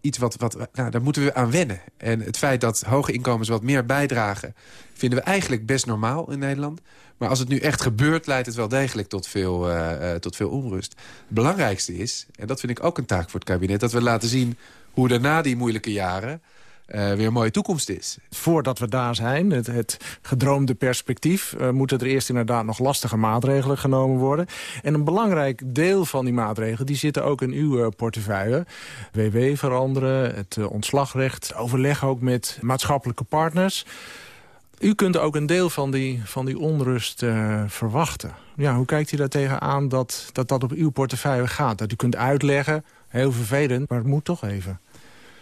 Speaker 14: iets wat, wat nou, daar moeten we aan wennen. En het feit dat hoge inkomens wat meer bijdragen... vinden we eigenlijk best normaal in Nederland. Maar als het nu echt gebeurt, leidt het wel degelijk tot veel, uh, uh, tot veel onrust. Het belangrijkste is, en dat vind ik ook een taak voor het kabinet... dat we laten zien hoe er na die moeilijke jaren... Uh, weer een mooie toekomst is.
Speaker 13: Voordat we daar zijn, het, het gedroomde perspectief... Uh, moeten er eerst inderdaad nog lastige maatregelen genomen worden. En een belangrijk deel van die maatregelen... die zitten ook in uw uh, portefeuille. WW veranderen, het ontslagrecht, overleg ook met maatschappelijke partners... U kunt ook een deel van die, van die onrust verwachten. Ja, hoe kijkt u daar tegenaan dat, dat dat op uw portefeuille gaat? Dat u kunt uitleggen, heel vervelend, maar het moet toch even.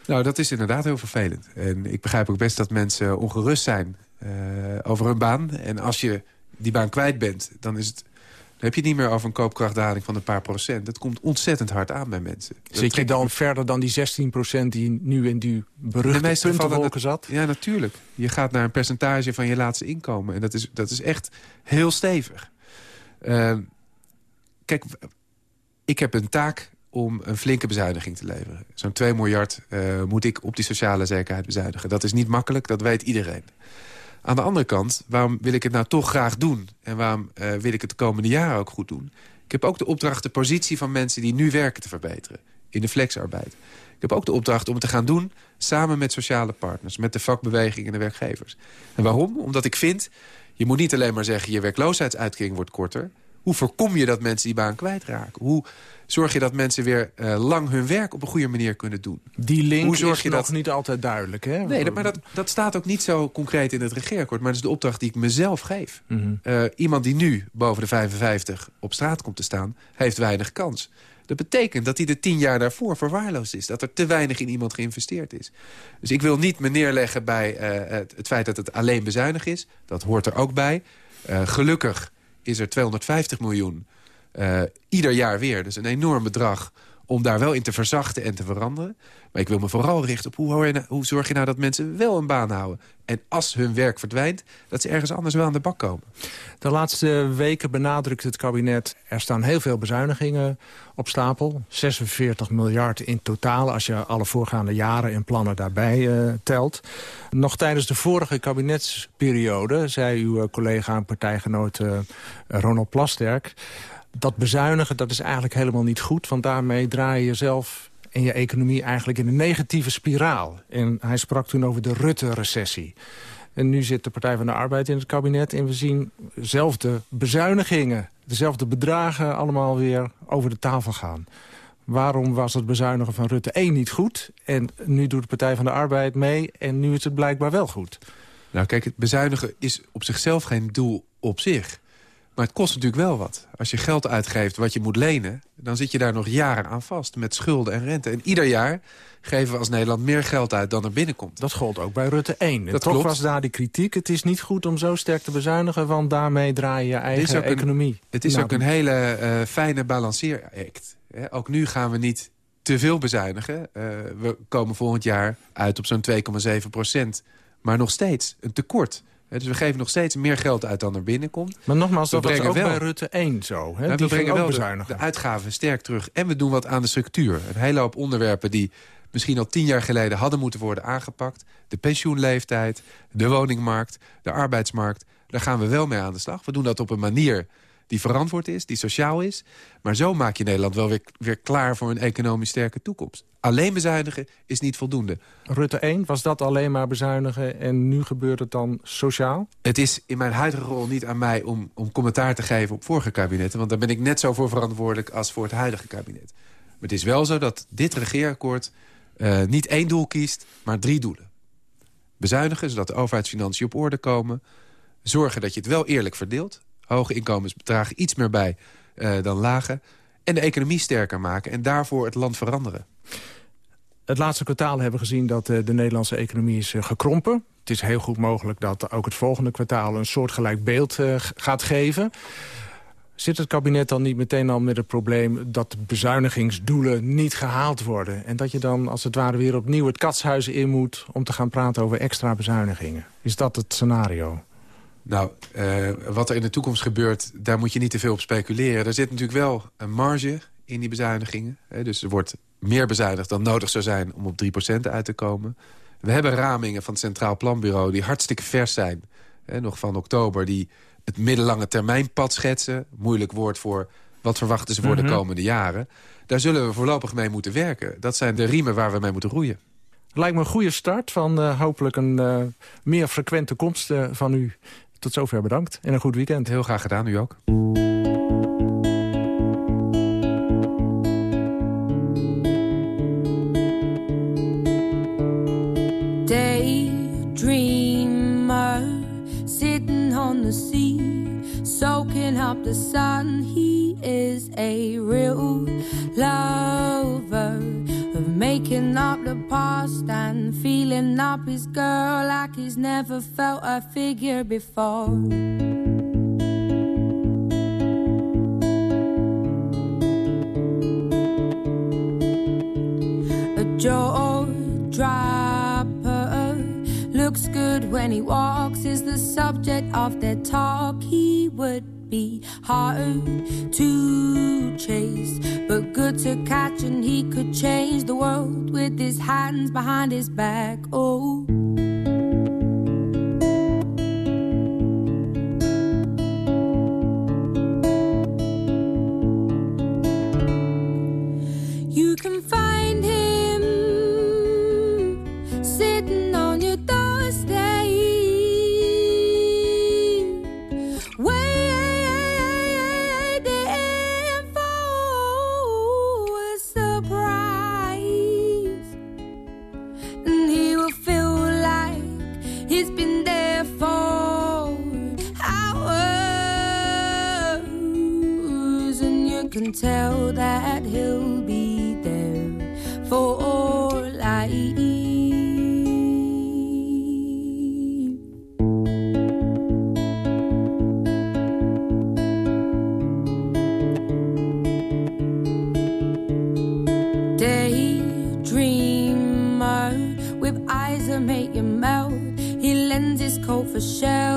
Speaker 14: Nou, dat is inderdaad heel vervelend. En ik begrijp ook best dat mensen ongerust zijn uh, over hun baan. En als je die baan kwijt bent, dan is het heb je het niet meer over een koopkrachtdaling van een paar procent. Dat komt ontzettend hard aan bij mensen.
Speaker 13: Zit je dan verder dan die 16 procent die nu in die beruchte puntenwolken zat?
Speaker 14: Ja, natuurlijk. Je gaat naar een percentage van je laatste inkomen. En dat is, dat is echt heel stevig. Uh, kijk, ik heb een taak om een flinke bezuiniging te leveren. Zo'n 2 miljard uh, moet ik op die sociale zekerheid bezuinigen. Dat is niet makkelijk, dat weet iedereen. Aan de andere kant, waarom wil ik het nou toch graag doen? En waarom uh, wil ik het de komende jaren ook goed doen? Ik heb ook de opdracht de positie van mensen die nu werken te verbeteren. In de flexarbeid. Ik heb ook de opdracht om het te gaan doen samen met sociale partners. Met de vakbeweging en de werkgevers. En waarom? Omdat ik vind, je moet niet alleen maar zeggen... je werkloosheidsuitkering wordt korter. Hoe voorkom je dat mensen die baan kwijtraken? Hoe zorg je dat mensen weer uh, lang hun werk op een goede manier kunnen doen?
Speaker 13: Die link Hoe zorg is je nog dat... niet altijd duidelijk, hè?
Speaker 14: Nee, dat, maar dat, dat staat ook niet zo concreet in het regeerakkoord. Maar dat is de opdracht die ik mezelf geef. Mm -hmm. uh, iemand die nu boven de 55 op straat komt te staan... heeft weinig kans. Dat betekent dat hij de tien jaar daarvoor verwaarloosd is. Dat er te weinig in iemand geïnvesteerd is. Dus ik wil niet me neerleggen bij uh, het, het, feit dat het alleen bezuinig is. Dat hoort er ook bij. gelukkig is er 250 miljoen uh, ieder jaar weer. Dus een enorm bedrag om daar wel in te verzachten en te veranderen. Maar ik wil me vooral richten op hoe, hoe zorg je nou dat mensen wel een baan houden. En als hun werk verdwijnt, dat ze ergens anders wel aan de bak komen.
Speaker 13: De laatste weken benadrukt het kabinet... er staan heel veel bezuinigingen op stapel. 46 miljard in totaal als je alle voorgaande jaren en plannen daarbij uh, telt. Nog tijdens de vorige kabinetsperiode zei uw collega en partijgenoot Ronald Plasterk dat bezuinigen, dat is eigenlijk helemaal niet goed. Want daarmee draai je jezelf en je economie eigenlijk in een negatieve spiraal. En hij sprak toen over de Rutte-recessie. En nu zit de Partij van de Arbeid in het kabinet... en we zien dezelfde bezuinigingen, dezelfde bedragen... allemaal weer over de tafel gaan. Waarom was het bezuinigen van Rutte 1 niet goed? En nu doet de Partij van de Arbeid mee en nu is het blijkbaar wel goed.
Speaker 14: Nou kijk, het bezuinigen is op zichzelf geen doel op zich. Maar het kost natuurlijk wel wat. Als je geld uitgeeft wat je moet lenen... dan zit je daar nog jaren aan vast met schulden en rente. En ieder jaar geven we als Nederland meer geld uit dan er binnenkomt.
Speaker 13: Dat gold ook bij Rutte 1. Dat toch klopt. was daar die kritiek. Het is niet goed om zo sterk te bezuinigen... want daarmee draai je je eigen economie.
Speaker 14: het is nou, ook een hele uh, fijne balanceeract. Ook nu gaan we niet te veel bezuinigen. Uh, we komen volgend jaar uit op zo'n 2,7 procent. Maar nog steeds een tekort dus we geven nog steeds meer geld uit dan er binnenkomt.
Speaker 13: Maar nogmaals, dat was ook wel, bij Rutte 1 zo. Hè?
Speaker 14: we brengen wel de, de, uitgaven sterk terug. En we doen wat aan de structuur. Een hele hoop onderwerpen die misschien al tien jaar geleden hadden moeten worden aangepakt. De pensioenleeftijd, de woningmarkt, de arbeidsmarkt. Daar gaan we wel mee aan de slag. We doen dat op een manier die verantwoord is, die sociaal is. Maar zo maak je Nederland wel weer, weer klaar voor een economisch sterke toekomst. Alleen bezuinigen is niet voldoende.
Speaker 13: Rutte 1, was dat alleen maar bezuinigen en nu gebeurt het dan sociaal?
Speaker 14: Het is in mijn huidige rol niet aan mij om, om commentaar te geven op vorige kabinetten... want daar ben ik net zo voor verantwoordelijk als voor het huidige kabinet. Maar het is wel zo dat dit regeerakkoord uh, niet één doel kiest, maar drie doelen. Bezuinigen, zodat de overheidsfinanciën op orde komen. Zorgen dat je het wel eerlijk verdeelt. Hoge inkomens bedragen iets meer bij uh, dan lage. En de economie sterker maken en daarvoor het land veranderen.
Speaker 13: Het laatste kwartaal hebben we gezien dat uh, de Nederlandse economie is uh, gekrompen. Het is heel goed mogelijk dat ook het volgende kwartaal een soortgelijk beeld gaat geven. Zit het kabinet dan niet meteen al met het probleem... dat de bezuinigingsdoelen niet gehaald worden? En dat je dan als het ware weer opnieuw het katshuis in moet... om te gaan praten over extra bezuinigingen? Is dat het scenario?
Speaker 14: Nou, uh, wat er in de toekomst gebeurt, daar moet je niet te veel op speculeren. Er zit natuurlijk wel een marge in die bezuinigingen. Hè, dus er wordt meer bezuinigd dan nodig zou zijn om op 3% uit te komen. We hebben ramingen van het Centraal Planbureau die hartstikke vers zijn. Hè, nog van oktober, die het middellange termijnpad schetsen. Moeilijk woord voor wat verwachten ze voor de mhm. komende jaren. Daar zullen we voorlopig mee moeten werken. Dat zijn de riemen waar we mee moeten roeien.
Speaker 13: Lijkt me een goede start van uh, hopelijk een uh, meer frequente komst uh, van u. Tot zover bedankt en een goed weekend.
Speaker 14: Heel graag gedaan, u ook.
Speaker 15: Daydreamer sitting on the sea soaking up the sun he is a real feeling up his girl like he's never felt a figure before. A jaw dropper looks good when he walks, is the subject of their talk. He would be hard to chase, but good to catch, and he could change the world with his hands behind his back. Oh.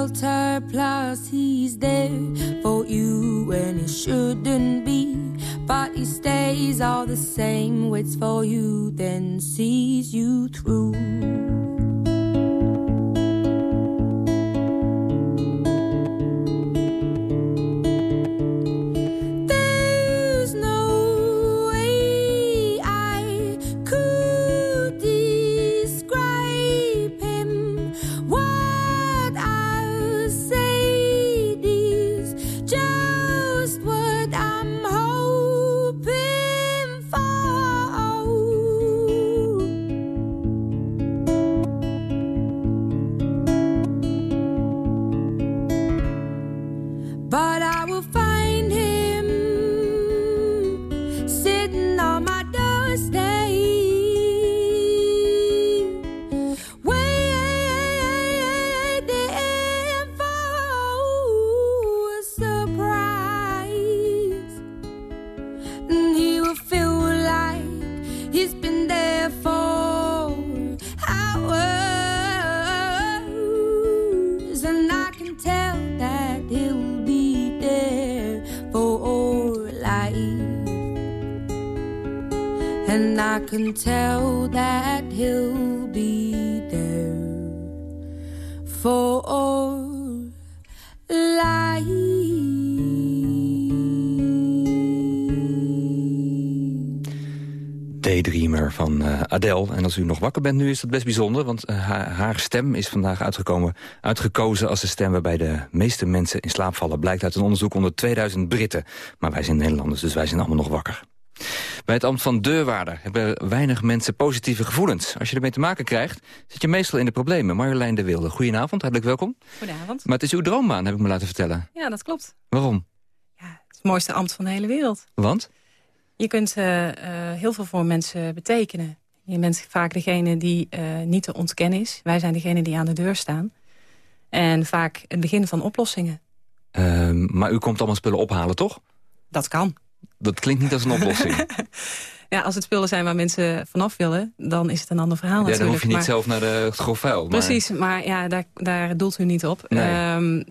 Speaker 15: shelter, plus he's there for you when he shouldn't be. But he stays all the same, waits for you,
Speaker 3: then sees you through. Adele. En als u nog wakker bent nu is dat best bijzonder... want uh, haar, haar, stem is vandaag uitgekomen, uitgekozen als de stem... waarbij de meeste mensen in slaap vallen. Blijkt uit een onderzoek onder 2000 Britten. Maar wij zijn Nederlanders, dus wij zijn allemaal nog wakker. Bij het ambt van deurwaarder hebben weinig mensen positieve gevoelens. Als je ermee te maken krijgt, zit je meestal in de problemen. Marjolein de Wilde, goedenavond, hartelijk welkom.
Speaker 16: Goedenavond.
Speaker 3: Maar het is uw droombaan, heb ik me laten vertellen.
Speaker 16: Ja, dat klopt.
Speaker 3: Waarom?
Speaker 16: Ja, het is het mooiste ambt van de hele wereld.
Speaker 3: Want?
Speaker 16: Je kunt uh, uh, heel veel voor mensen betekenen. Je bent vaak degene die uh, niet te ontkennen is. Wij zijn degene die aan de deur staan. En vaak het begin van oplossingen.
Speaker 3: Ehm, maar u komt allemaal spullen ophalen, toch?
Speaker 16: Dat kan.
Speaker 3: Dat klinkt niet als een oplossing.
Speaker 16: ja, als het spullen zijn waar mensen vanaf willen... dan is het een ander verhaal
Speaker 3: ja,
Speaker 16: natuurlijk.
Speaker 3: dan hoef je niet
Speaker 16: maar...
Speaker 3: zelf naar de, het grof vuil. Maar...
Speaker 16: Precies, maar ja, daar, daar doelt u niet op.
Speaker 3: Nee.
Speaker 16: Um,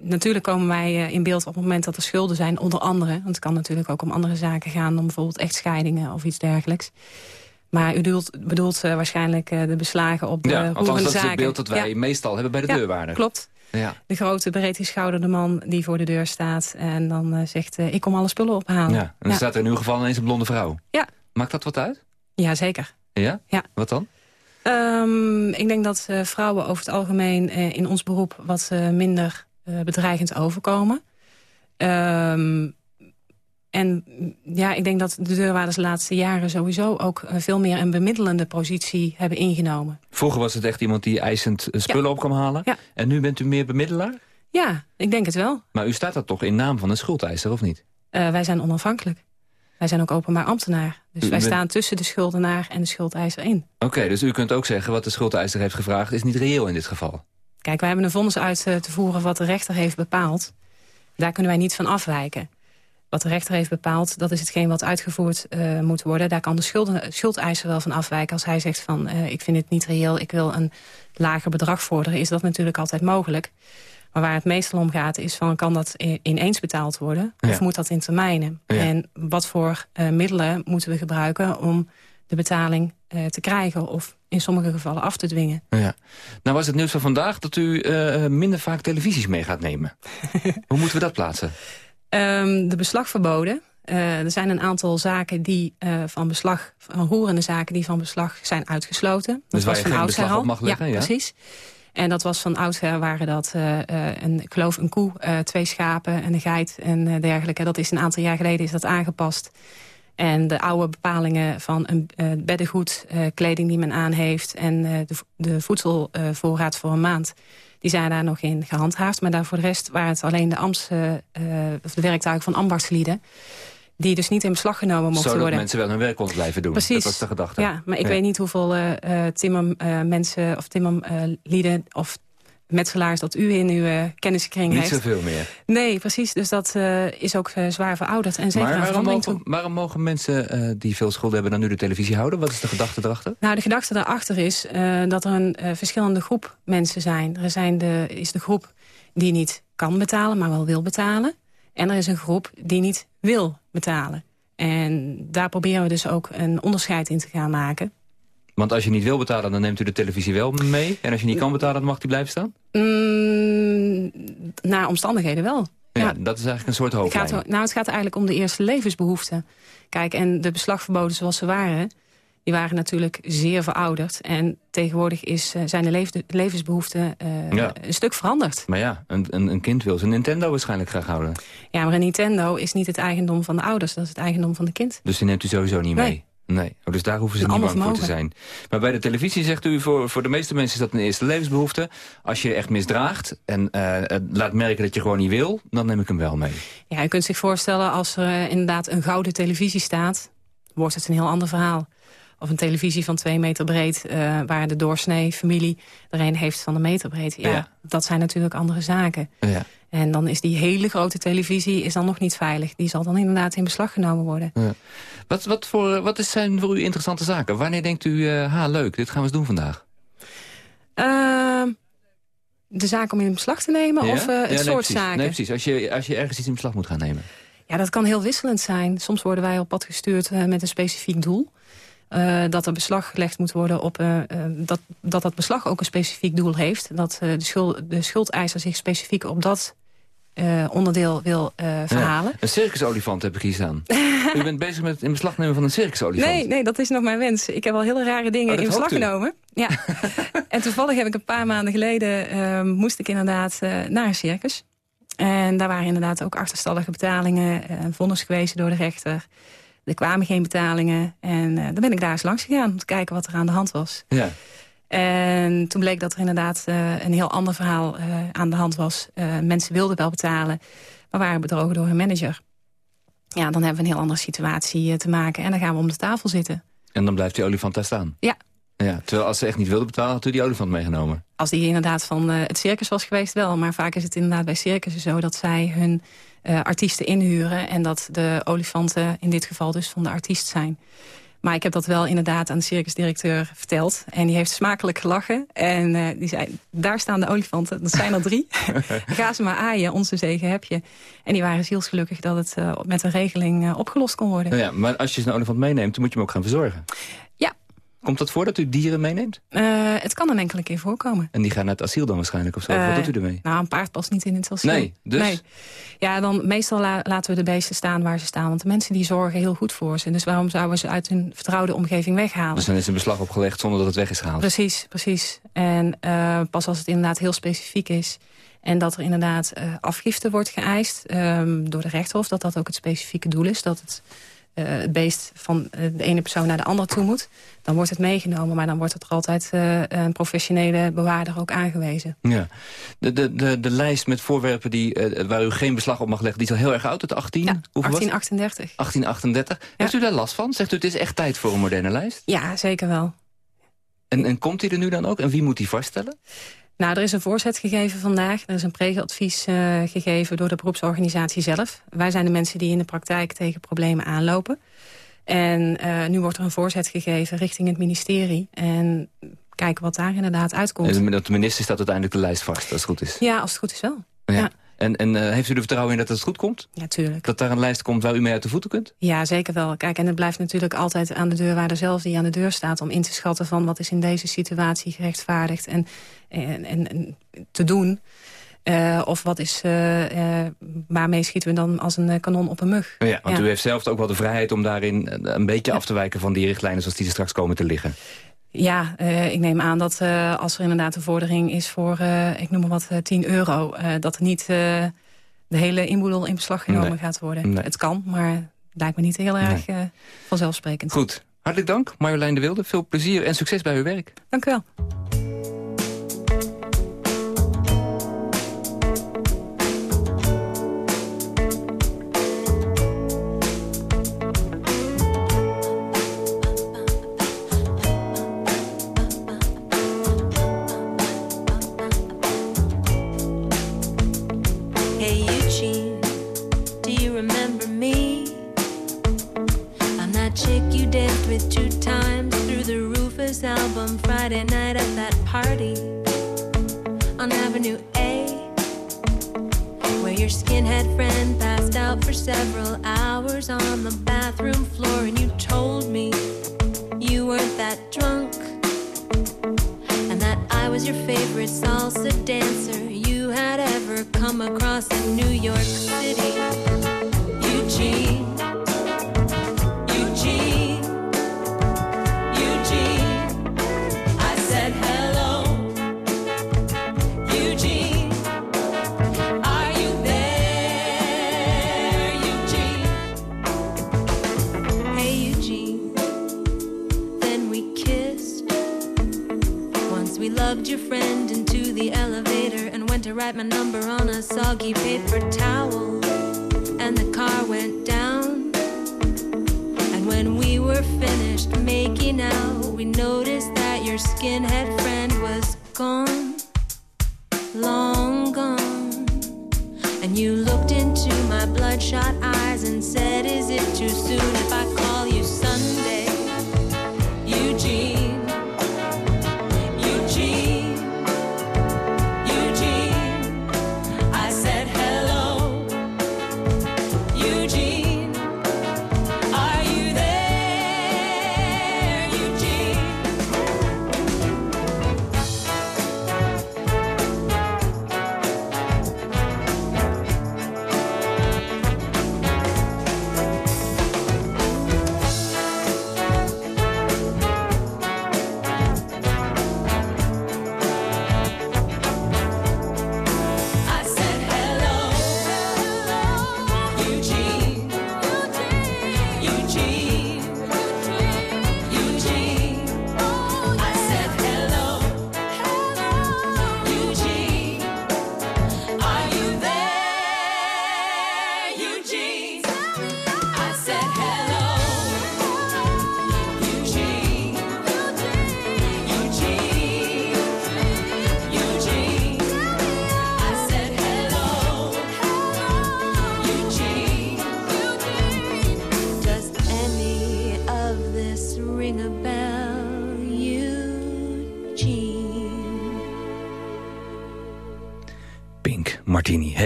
Speaker 16: natuurlijk komen wij in beeld op het moment dat er schulden zijn, onder andere. Want het kan natuurlijk ook om andere zaken gaan, om bijvoorbeeld echtscheidingen of iets dergelijks. Maar u bedoelt, bedoelt uh, waarschijnlijk uh, de beslagen op de
Speaker 3: ja, althans, dat is het beeld dat wij
Speaker 16: ja.
Speaker 3: meestal hebben bij de
Speaker 16: ja,
Speaker 3: deurwaarder.
Speaker 16: klopt.
Speaker 3: Ja.
Speaker 16: De grote breedgeschouderde man die voor de deur staat en dan uh, zegt ik kom alle spullen ophalen.
Speaker 3: Ja, en dan staat er in uw geval ineens een blonde vrouw.
Speaker 16: Ja.
Speaker 3: Maakt dat wat uit?
Speaker 16: Ja, zeker.
Speaker 3: Ja?
Speaker 16: Ja.
Speaker 3: Wat dan?
Speaker 16: Um, ik denk dat vrouwen over het algemeen in ons beroep wat minder bedreigend overkomen. Um, en ja, ik denk dat de deurwaarders de laatste jaren sowieso ook uh, veel meer een bemiddelende positie hebben ingenomen.
Speaker 3: Vroeger was het echt iemand die eisend spullen
Speaker 16: ja.
Speaker 3: op kwam halen.
Speaker 16: Ja.
Speaker 3: En nu bent u meer bemiddelaar?
Speaker 16: Ja, ik denk het wel.
Speaker 3: Maar u staat dat toch in naam van een schuldeiser, of niet?
Speaker 16: Uh, wij zijn onafhankelijk. Wij zijn ook openbaar ambtenaar. Dus
Speaker 3: u
Speaker 16: wij
Speaker 3: bent...
Speaker 16: staan tussen de schuldenaar en de schuldeiser in.
Speaker 3: Oké, okay, dus u kunt ook zeggen wat de schuldeiser heeft gevraagd... is niet reëel in dit geval?
Speaker 16: Kijk, wij hebben een vonnis uit te voeren wat de rechter heeft bepaald. Daar kunnen wij niet van afwijken. Wat de rechter heeft bepaald, dat is hetgeen wat uitgevoerd uh, moet worden. Daar kan de schulden, schuldeiser wel van afwijken. Als hij zegt van, uh, ik vind het niet reëel, ik wil een lager bedrag vorderen... is dat natuurlijk altijd mogelijk. Maar waar het meestal om gaat, is van, kan dat ineens betaald worden?
Speaker 3: Ja.
Speaker 16: Of moet dat in termijnen?
Speaker 3: Ja.
Speaker 16: En wat voor uh, middelen moeten we gebruiken om de betaling te krijgen of in sommige gevallen af te dwingen.
Speaker 3: Ja. Nou was het nieuws van vandaag dat u minder vaak televisies mee gaat nemen. Hoe moeten we dat plaatsen?
Speaker 16: Um, de beslagverboden. Uh, er zijn een aantal zaken die van beslag, van roerende zaken die van beslag zijn uitgesloten. Dat
Speaker 3: dus
Speaker 16: was van
Speaker 3: beslag
Speaker 16: al.
Speaker 3: op mag leggen?
Speaker 16: Ja,
Speaker 3: ja,
Speaker 16: precies. En dat was van oudsher waren dat uh, een, ik geloof een koe, twee schapen en een geit en dergelijke. Dat is een aantal jaar geleden is dat aangepast. En de oude bepalingen van een beddengoed, kleding die men aan heeft... en de, de voedselvoorraad voor een maand, die zijn daar nog in gehandhaafd. Maar daar voor de rest waren het alleen de, ambts, of de werktuigen van ambachtslieden... die dus niet in beslag genomen mochten
Speaker 3: Zodat
Speaker 16: worden.
Speaker 3: mensen wel hun werk konden blijven doen.
Speaker 16: Precies.
Speaker 3: Dat was de gedachte.
Speaker 16: Ja, maar ik ja. weet niet hoeveel timmermensen of timmerlieden... of metselaars dat u in uw uh, kenniskring
Speaker 3: Niet
Speaker 16: heeft.
Speaker 3: Niet zoveel meer.
Speaker 16: Nee, precies. Dus dat uh, is ook uh, zwaar verouderd. En zeker
Speaker 3: maar waarom
Speaker 16: mogen,
Speaker 3: waarom mogen mensen die veel schulden hebben... dan nu de televisie houden? Wat is de gedachte erachter?
Speaker 16: Nou, de gedachte daarachter is dat er een verschillende groep mensen zijn. Er zijn de, is de groep die niet kan betalen, maar wel wil betalen. En er is een groep die niet wil betalen. En daar proberen we dus ook een onderscheid in te gaan maken.
Speaker 3: Want als je niet wil betalen, dan neemt u de televisie wel mee. En als je niet kan betalen, dan mag die blijven staan?
Speaker 16: Mm, naar omstandigheden wel.
Speaker 3: Ja, ja, dat is eigenlijk een soort hoofdlijn.
Speaker 16: Het gaat, nou, het gaat eigenlijk om de eerste levensbehoeften. Kijk, en de beslagverboden zoals ze waren... die waren natuurlijk zeer verouderd. En tegenwoordig is, zijn de levensbehoeften uh, ja. een stuk veranderd.
Speaker 3: Maar ja, een, een, een kind wil zijn Nintendo waarschijnlijk graag houden.
Speaker 16: Ja, maar een Nintendo is niet het eigendom van de ouders. Dat is het eigendom van de kind.
Speaker 3: Dus die neemt u sowieso niet
Speaker 16: nee.
Speaker 3: mee? Nee, oh, dus daar hoeven ze niet bang voor te zijn. Maar bij de televisie zegt u, voor, voor de meeste mensen is dat een eerste levensbehoefte. Als je echt misdraagt en uh, laat merken dat je gewoon niet wil, dan neem ik hem wel mee.
Speaker 16: Ja, je kunt zich voorstellen als er uh, inderdaad een gouden televisie staat, wordt het een heel ander verhaal. Of een televisie van twee meter breed, uh, waar de doorsnee familie er een heeft van een meter breed. Ja, ja. dat zijn natuurlijk andere zaken.
Speaker 3: Ja.
Speaker 16: En dan is die hele grote televisie is dan nog niet veilig. Die zal dan inderdaad in beslag genomen worden.
Speaker 3: Ja. Wat, wat, voor, wat zijn voor u interessante zaken? Wanneer denkt u, uh, ha leuk, dit gaan we eens doen vandaag?
Speaker 16: Uh, de zaak om in beslag te nemen
Speaker 3: ja?
Speaker 16: of uh, het
Speaker 3: ja, nee,
Speaker 16: soort
Speaker 3: precies.
Speaker 16: zaken?
Speaker 3: Nee, precies. Als je, als je ergens iets in beslag moet gaan nemen.
Speaker 16: Ja, dat kan heel wisselend zijn. Soms worden wij op pad gestuurd met een specifiek doel. Uh, dat er beslag gelegd moet worden op uh, uh, dat, dat dat beslag ook een specifiek doel heeft. Dat de, schuld, de schuldeiser zich specifiek op dat eh, onderdeel wil eh, verhalen.
Speaker 3: Een circusolifant heb ik hier staan. U bent bezig met het in beslag nemen van een circusolifant.
Speaker 16: Nee, nee, dat is nog mijn wens. Ik heb al hele rare dingen
Speaker 3: Oh,
Speaker 16: in beslag genomen. Ja. en toevallig heb ik een paar maanden geleden... ehm, moest ik inderdaad eh, naar een circus. En daar waren inderdaad ook achterstallige betalingen. eh, vonnis gewezen door de rechter. Er kwamen geen betalingen. En eh, dan ben ik daar eens langs gegaan om te kijken wat er aan de hand was.
Speaker 3: Ja.
Speaker 16: En toen bleek dat er inderdaad eh, een heel ander verhaal eh, aan de hand was. Eh, mensen wilden wel betalen, maar waren bedrogen door hun manager. Ja, dan hebben we een heel andere situatie te maken. En dan gaan we om de tafel zitten.
Speaker 3: En dan blijft die olifant daar staan.
Speaker 16: Ja,
Speaker 3: Ja, terwijl als ze echt niet wilden betalen, had u die olifant meegenomen.
Speaker 16: als die inderdaad van het circus was geweest wel. Maar vaak is het inderdaad bij circussen zo dat zij hun eh, artiesten inhuren... en dat de olifanten in dit geval dus van de artiest zijn. Maar ik heb dat wel inderdaad aan de circusdirecteur verteld. En die heeft smakelijk gelachen. En eh, die zei, daar staan de olifanten. Dat zijn er drie. Ga ze maar aaien, onze zegen heb je. En die waren zielsgelukkig dat het eh, met een regeling opgelost kon worden.
Speaker 3: Nou ja, maar als je een olifant meeneemt, dan moet je hem ook gaan verzorgen. Komt dat voor dat u dieren meeneemt?
Speaker 16: Eh, het kan een enkele keer voorkomen.
Speaker 3: En die gaan naar het asiel dan waarschijnlijk of zo?
Speaker 16: Eh,
Speaker 3: Wat doet u ermee?
Speaker 16: Nou, een paard past niet in het asiel.
Speaker 3: Nee, dus?
Speaker 16: Ja, dan meestal la- laten we de beesten staan waar ze staan. Want de mensen die zorgen heel goed voor ze. Dus waarom zouden we ze uit hun vertrouwde omgeving weghalen?
Speaker 3: Dus dan is een beslag opgelegd zonder dat het weg is gehaald.
Speaker 16: Precies, precies. En eh, pas als het inderdaad heel specifiek is... en dat er inderdaad eh, afgifte wordt geëist ehm, door de rechtshof... dat dat ook het specifieke doel is. Dat het, eh, het beest van eh, de ene persoon naar de andere toe moet. Dan wordt het meegenomen, maar dan wordt er altijd eh, een professionele bewaarder ook aangewezen.
Speaker 3: Ja. De, de, de, de lijst met voorwerpen die, eh, waar u geen beslag op mag leggen... die is al heel erg oud, het 18? Hoeveel was het?
Speaker 16: 1838.
Speaker 3: 1838. Heeft u daar last van? Zegt u het is echt tijd voor een moderne lijst?
Speaker 16: Ja, zeker wel.
Speaker 3: En, en komt die er nu dan ook? En wie moet die vaststellen?
Speaker 16: Nou, er is een voorzet gegeven vandaag. Er is een preadvies eh gegeven door de beroepsorganisatie zelf. Wij zijn de mensen die in de praktijk tegen problemen aanlopen. En eh, nu wordt er een voorzet gegeven richting het ministerie. En kijken wat daar inderdaad uitkomt.
Speaker 3: En de minister staat uiteindelijk de lijst vast, als het goed is.
Speaker 16: Ja, als het goed is wel.
Speaker 3: Ja. En, en eh, heeft u er vertrouwen in dat het goed komt?
Speaker 16: Ja, tuurlijk.
Speaker 3: Dat daar een lijst komt waar u mee uit de voeten kunt?
Speaker 16: Ja, zeker wel. Kijk, en het blijft natuurlijk altijd aan de deurwaarder zelf die aan de deur staat... om in te schatten van wat is in deze situatie gerechtvaardigd en, en, en, en te doen. Eh, of wat is, eh, eh, waarmee schieten we dan als een kanon op een mug?
Speaker 3: Ja, want
Speaker 16: Ja.
Speaker 3: u heeft zelf ook wel de vrijheid om daarin een beetje af te wijken van die richtlijnen zoals die er straks komen te liggen.
Speaker 16: Ja, ik neem aan dat als er inderdaad een vordering is voor, ik noem maar wat, eh, 10 euro... dat er niet de hele inboedel in beslag genomen
Speaker 3: Nee.
Speaker 16: gaat worden.
Speaker 3: Nee.
Speaker 16: Het kan, maar het lijkt me niet heel erg vanzelfsprekend.
Speaker 3: Goed, hartelijk dank Marjolein de Wilde. Veel plezier en succes bij uw werk.
Speaker 16: Dank u wel.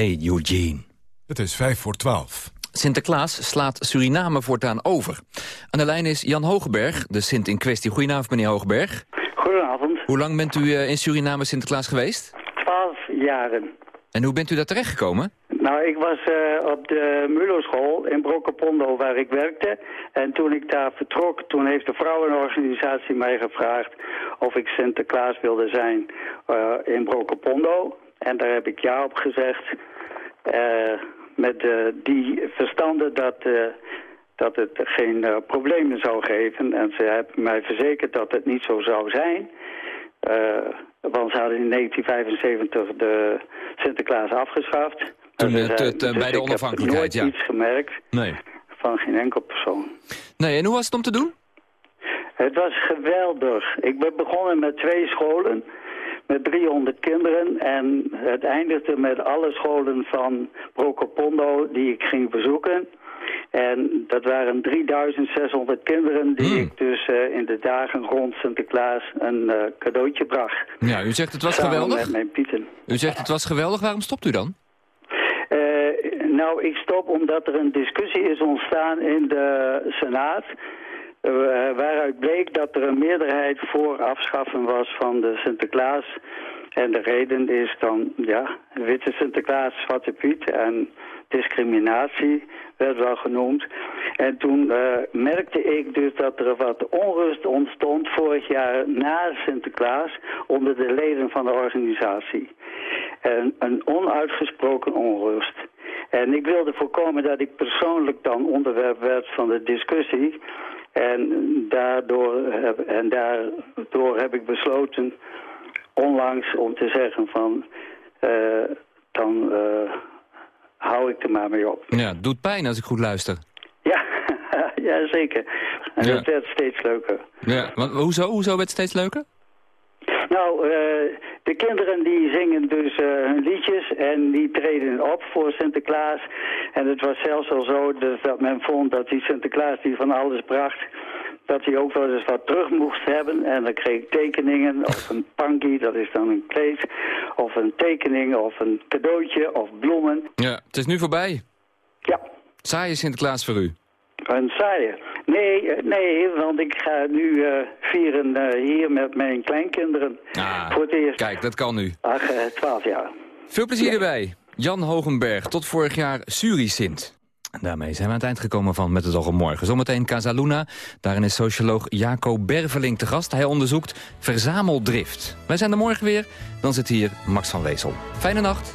Speaker 17: Hey, Eugene.
Speaker 2: Het is vijf voor twaalf.
Speaker 3: Sinterklaas slaat Suriname voortaan over. Aan de lijn is Jan Hogeberg, de Sint in kwestie. Goedenavond, meneer Hogeberg.
Speaker 18: Goedenavond.
Speaker 3: Hoe lang bent u eh, in Suriname Sinterklaas geweest?
Speaker 18: Twaalf jaren.
Speaker 3: En hoe bent u daar terechtgekomen?
Speaker 18: Nou, ik was eh, op de Mulo-school in Brokopondo waar ik werkte. En toen ik daar vertrok, toen heeft de vrouwenorganisatie mij gevraagd of ik Sinterklaas wilde zijn eh, in Brokopondo. En daar heb ik ja op gezegd. Eh, met eh, die verstanden dat, eh, dat het geen problemen zou geven. En ze hebben mij verzekerd dat het niet zo zou zijn. Want ze hadden in 1975 de Sinterklaas afgeschaft.
Speaker 3: Toen,
Speaker 18: Dus,
Speaker 3: t- t-
Speaker 18: dus
Speaker 3: bij de
Speaker 18: ik
Speaker 3: onafhankelijkheid,
Speaker 18: heb
Speaker 3: ja.
Speaker 18: nooit iets gemerkt
Speaker 3: Nee.
Speaker 18: van geen enkel persoon.
Speaker 3: Nee, en hoe was het om te doen?
Speaker 18: Het was geweldig. Ik ben begonnen met twee scholen, met 300 kinderen. En het eindigde met alle scholen van Brokopondo die ik ging bezoeken. En dat waren 3600 kinderen die ik dus eh, in de dagen rond Sinterklaas een eh, cadeautje bracht.
Speaker 3: Ja, u zegt het was
Speaker 18: Samen
Speaker 3: geweldig.
Speaker 18: met mijn pieten.
Speaker 3: U zegt het was geweldig. Waarom stopt u dan?
Speaker 18: Eh, nou, ik stop omdat er een discussie is ontstaan in de Senaat. Eh, waaruit bleek dat er een meerderheid voor afschaffen was van de Sinterklaas. En de reden is dan, ja, witte Sinterklaas, zwarte Piet en discriminatie werd wel genoemd. En toen eh, merkte ik dus dat er wat onrust ontstond vorig jaar na Sinterklaas onder de leden van de organisatie. En een onuitgesproken onrust. En ik wilde voorkomen dat ik persoonlijk dan onderwerp werd van de discussie. En daardoor heb, en daardoor heb ik besloten onlangs om te zeggen van... eh, dan eh, hou ik er maar mee op.
Speaker 3: Ja, het doet pijn als ik goed luister.
Speaker 18: Ja, ja zeker. En
Speaker 3: Ja.
Speaker 18: dat werd steeds leuker.
Speaker 3: Ja, want hoezo? Hoezo werd het steeds leuker?
Speaker 18: Nou, eh, de kinderen die zingen dus eh, hun liedjes en die treden op voor Sinterklaas. En het was zelfs al zo dus dat men vond dat die Sinterklaas die van alles bracht, dat hij ook wel eens wat terug moest hebben. En dan kreeg ik tekeningen of een panky, dat is dan een kleed, of een tekening of een cadeautje of bloemen.
Speaker 3: Ja, het is nu voorbij.
Speaker 18: Ja.
Speaker 3: Saaie Sinterklaas voor u.
Speaker 18: Een saaie. Nee, eh, nee, want ik ga nu eh, vieren eh, hier met mijn kleinkinderen.
Speaker 3: Ah,
Speaker 18: voor het eerst.
Speaker 3: Kijk, dat kan nu.
Speaker 18: Ach, eh, 12 jaar.
Speaker 3: Veel plezier erbij. Jan Hogenberg, tot vorig jaar Suri-Sint. En daarmee zijn we aan het eind gekomen van Met het oog op morgen. Zometeen Casaluna. Daarin is socioloog Jaco Berveling te gast. Hij onderzoekt verzameldrift. Wij zijn er morgen weer. Dan zit hier Max van Wezel. Fijne
Speaker 19: nacht.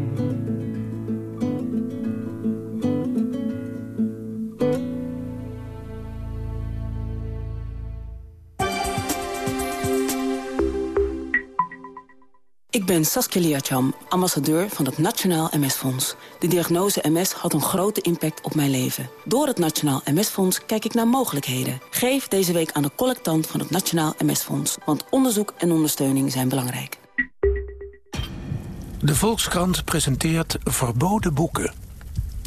Speaker 20: Ik ben Saskia Liacham, ambassadeur van het Nationaal MS-fonds. De diagnose MS had een grote impact op mijn leven. Door het Nationaal MS-fonds kijk ik naar mogelijkheden. Geef deze week aan de collectant van het Nationaal MS-fonds. Want onderzoek en ondersteuning zijn belangrijk.
Speaker 21: De Volkskrant presenteert Verboden Boeken.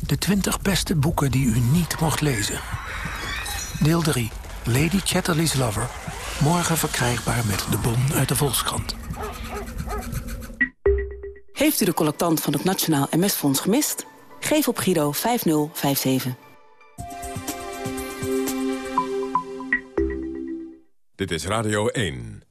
Speaker 21: De 20 beste boeken die u niet mocht lezen. Deel 3. Lady Chatterley's Lover. Morgen verkrijgbaar met de bon uit de Volkskrant.
Speaker 20: Heeft u de collectant van het Nationaal MS-fonds gemist? Geef op Giro 5057.
Speaker 2: Dit is Radio 1.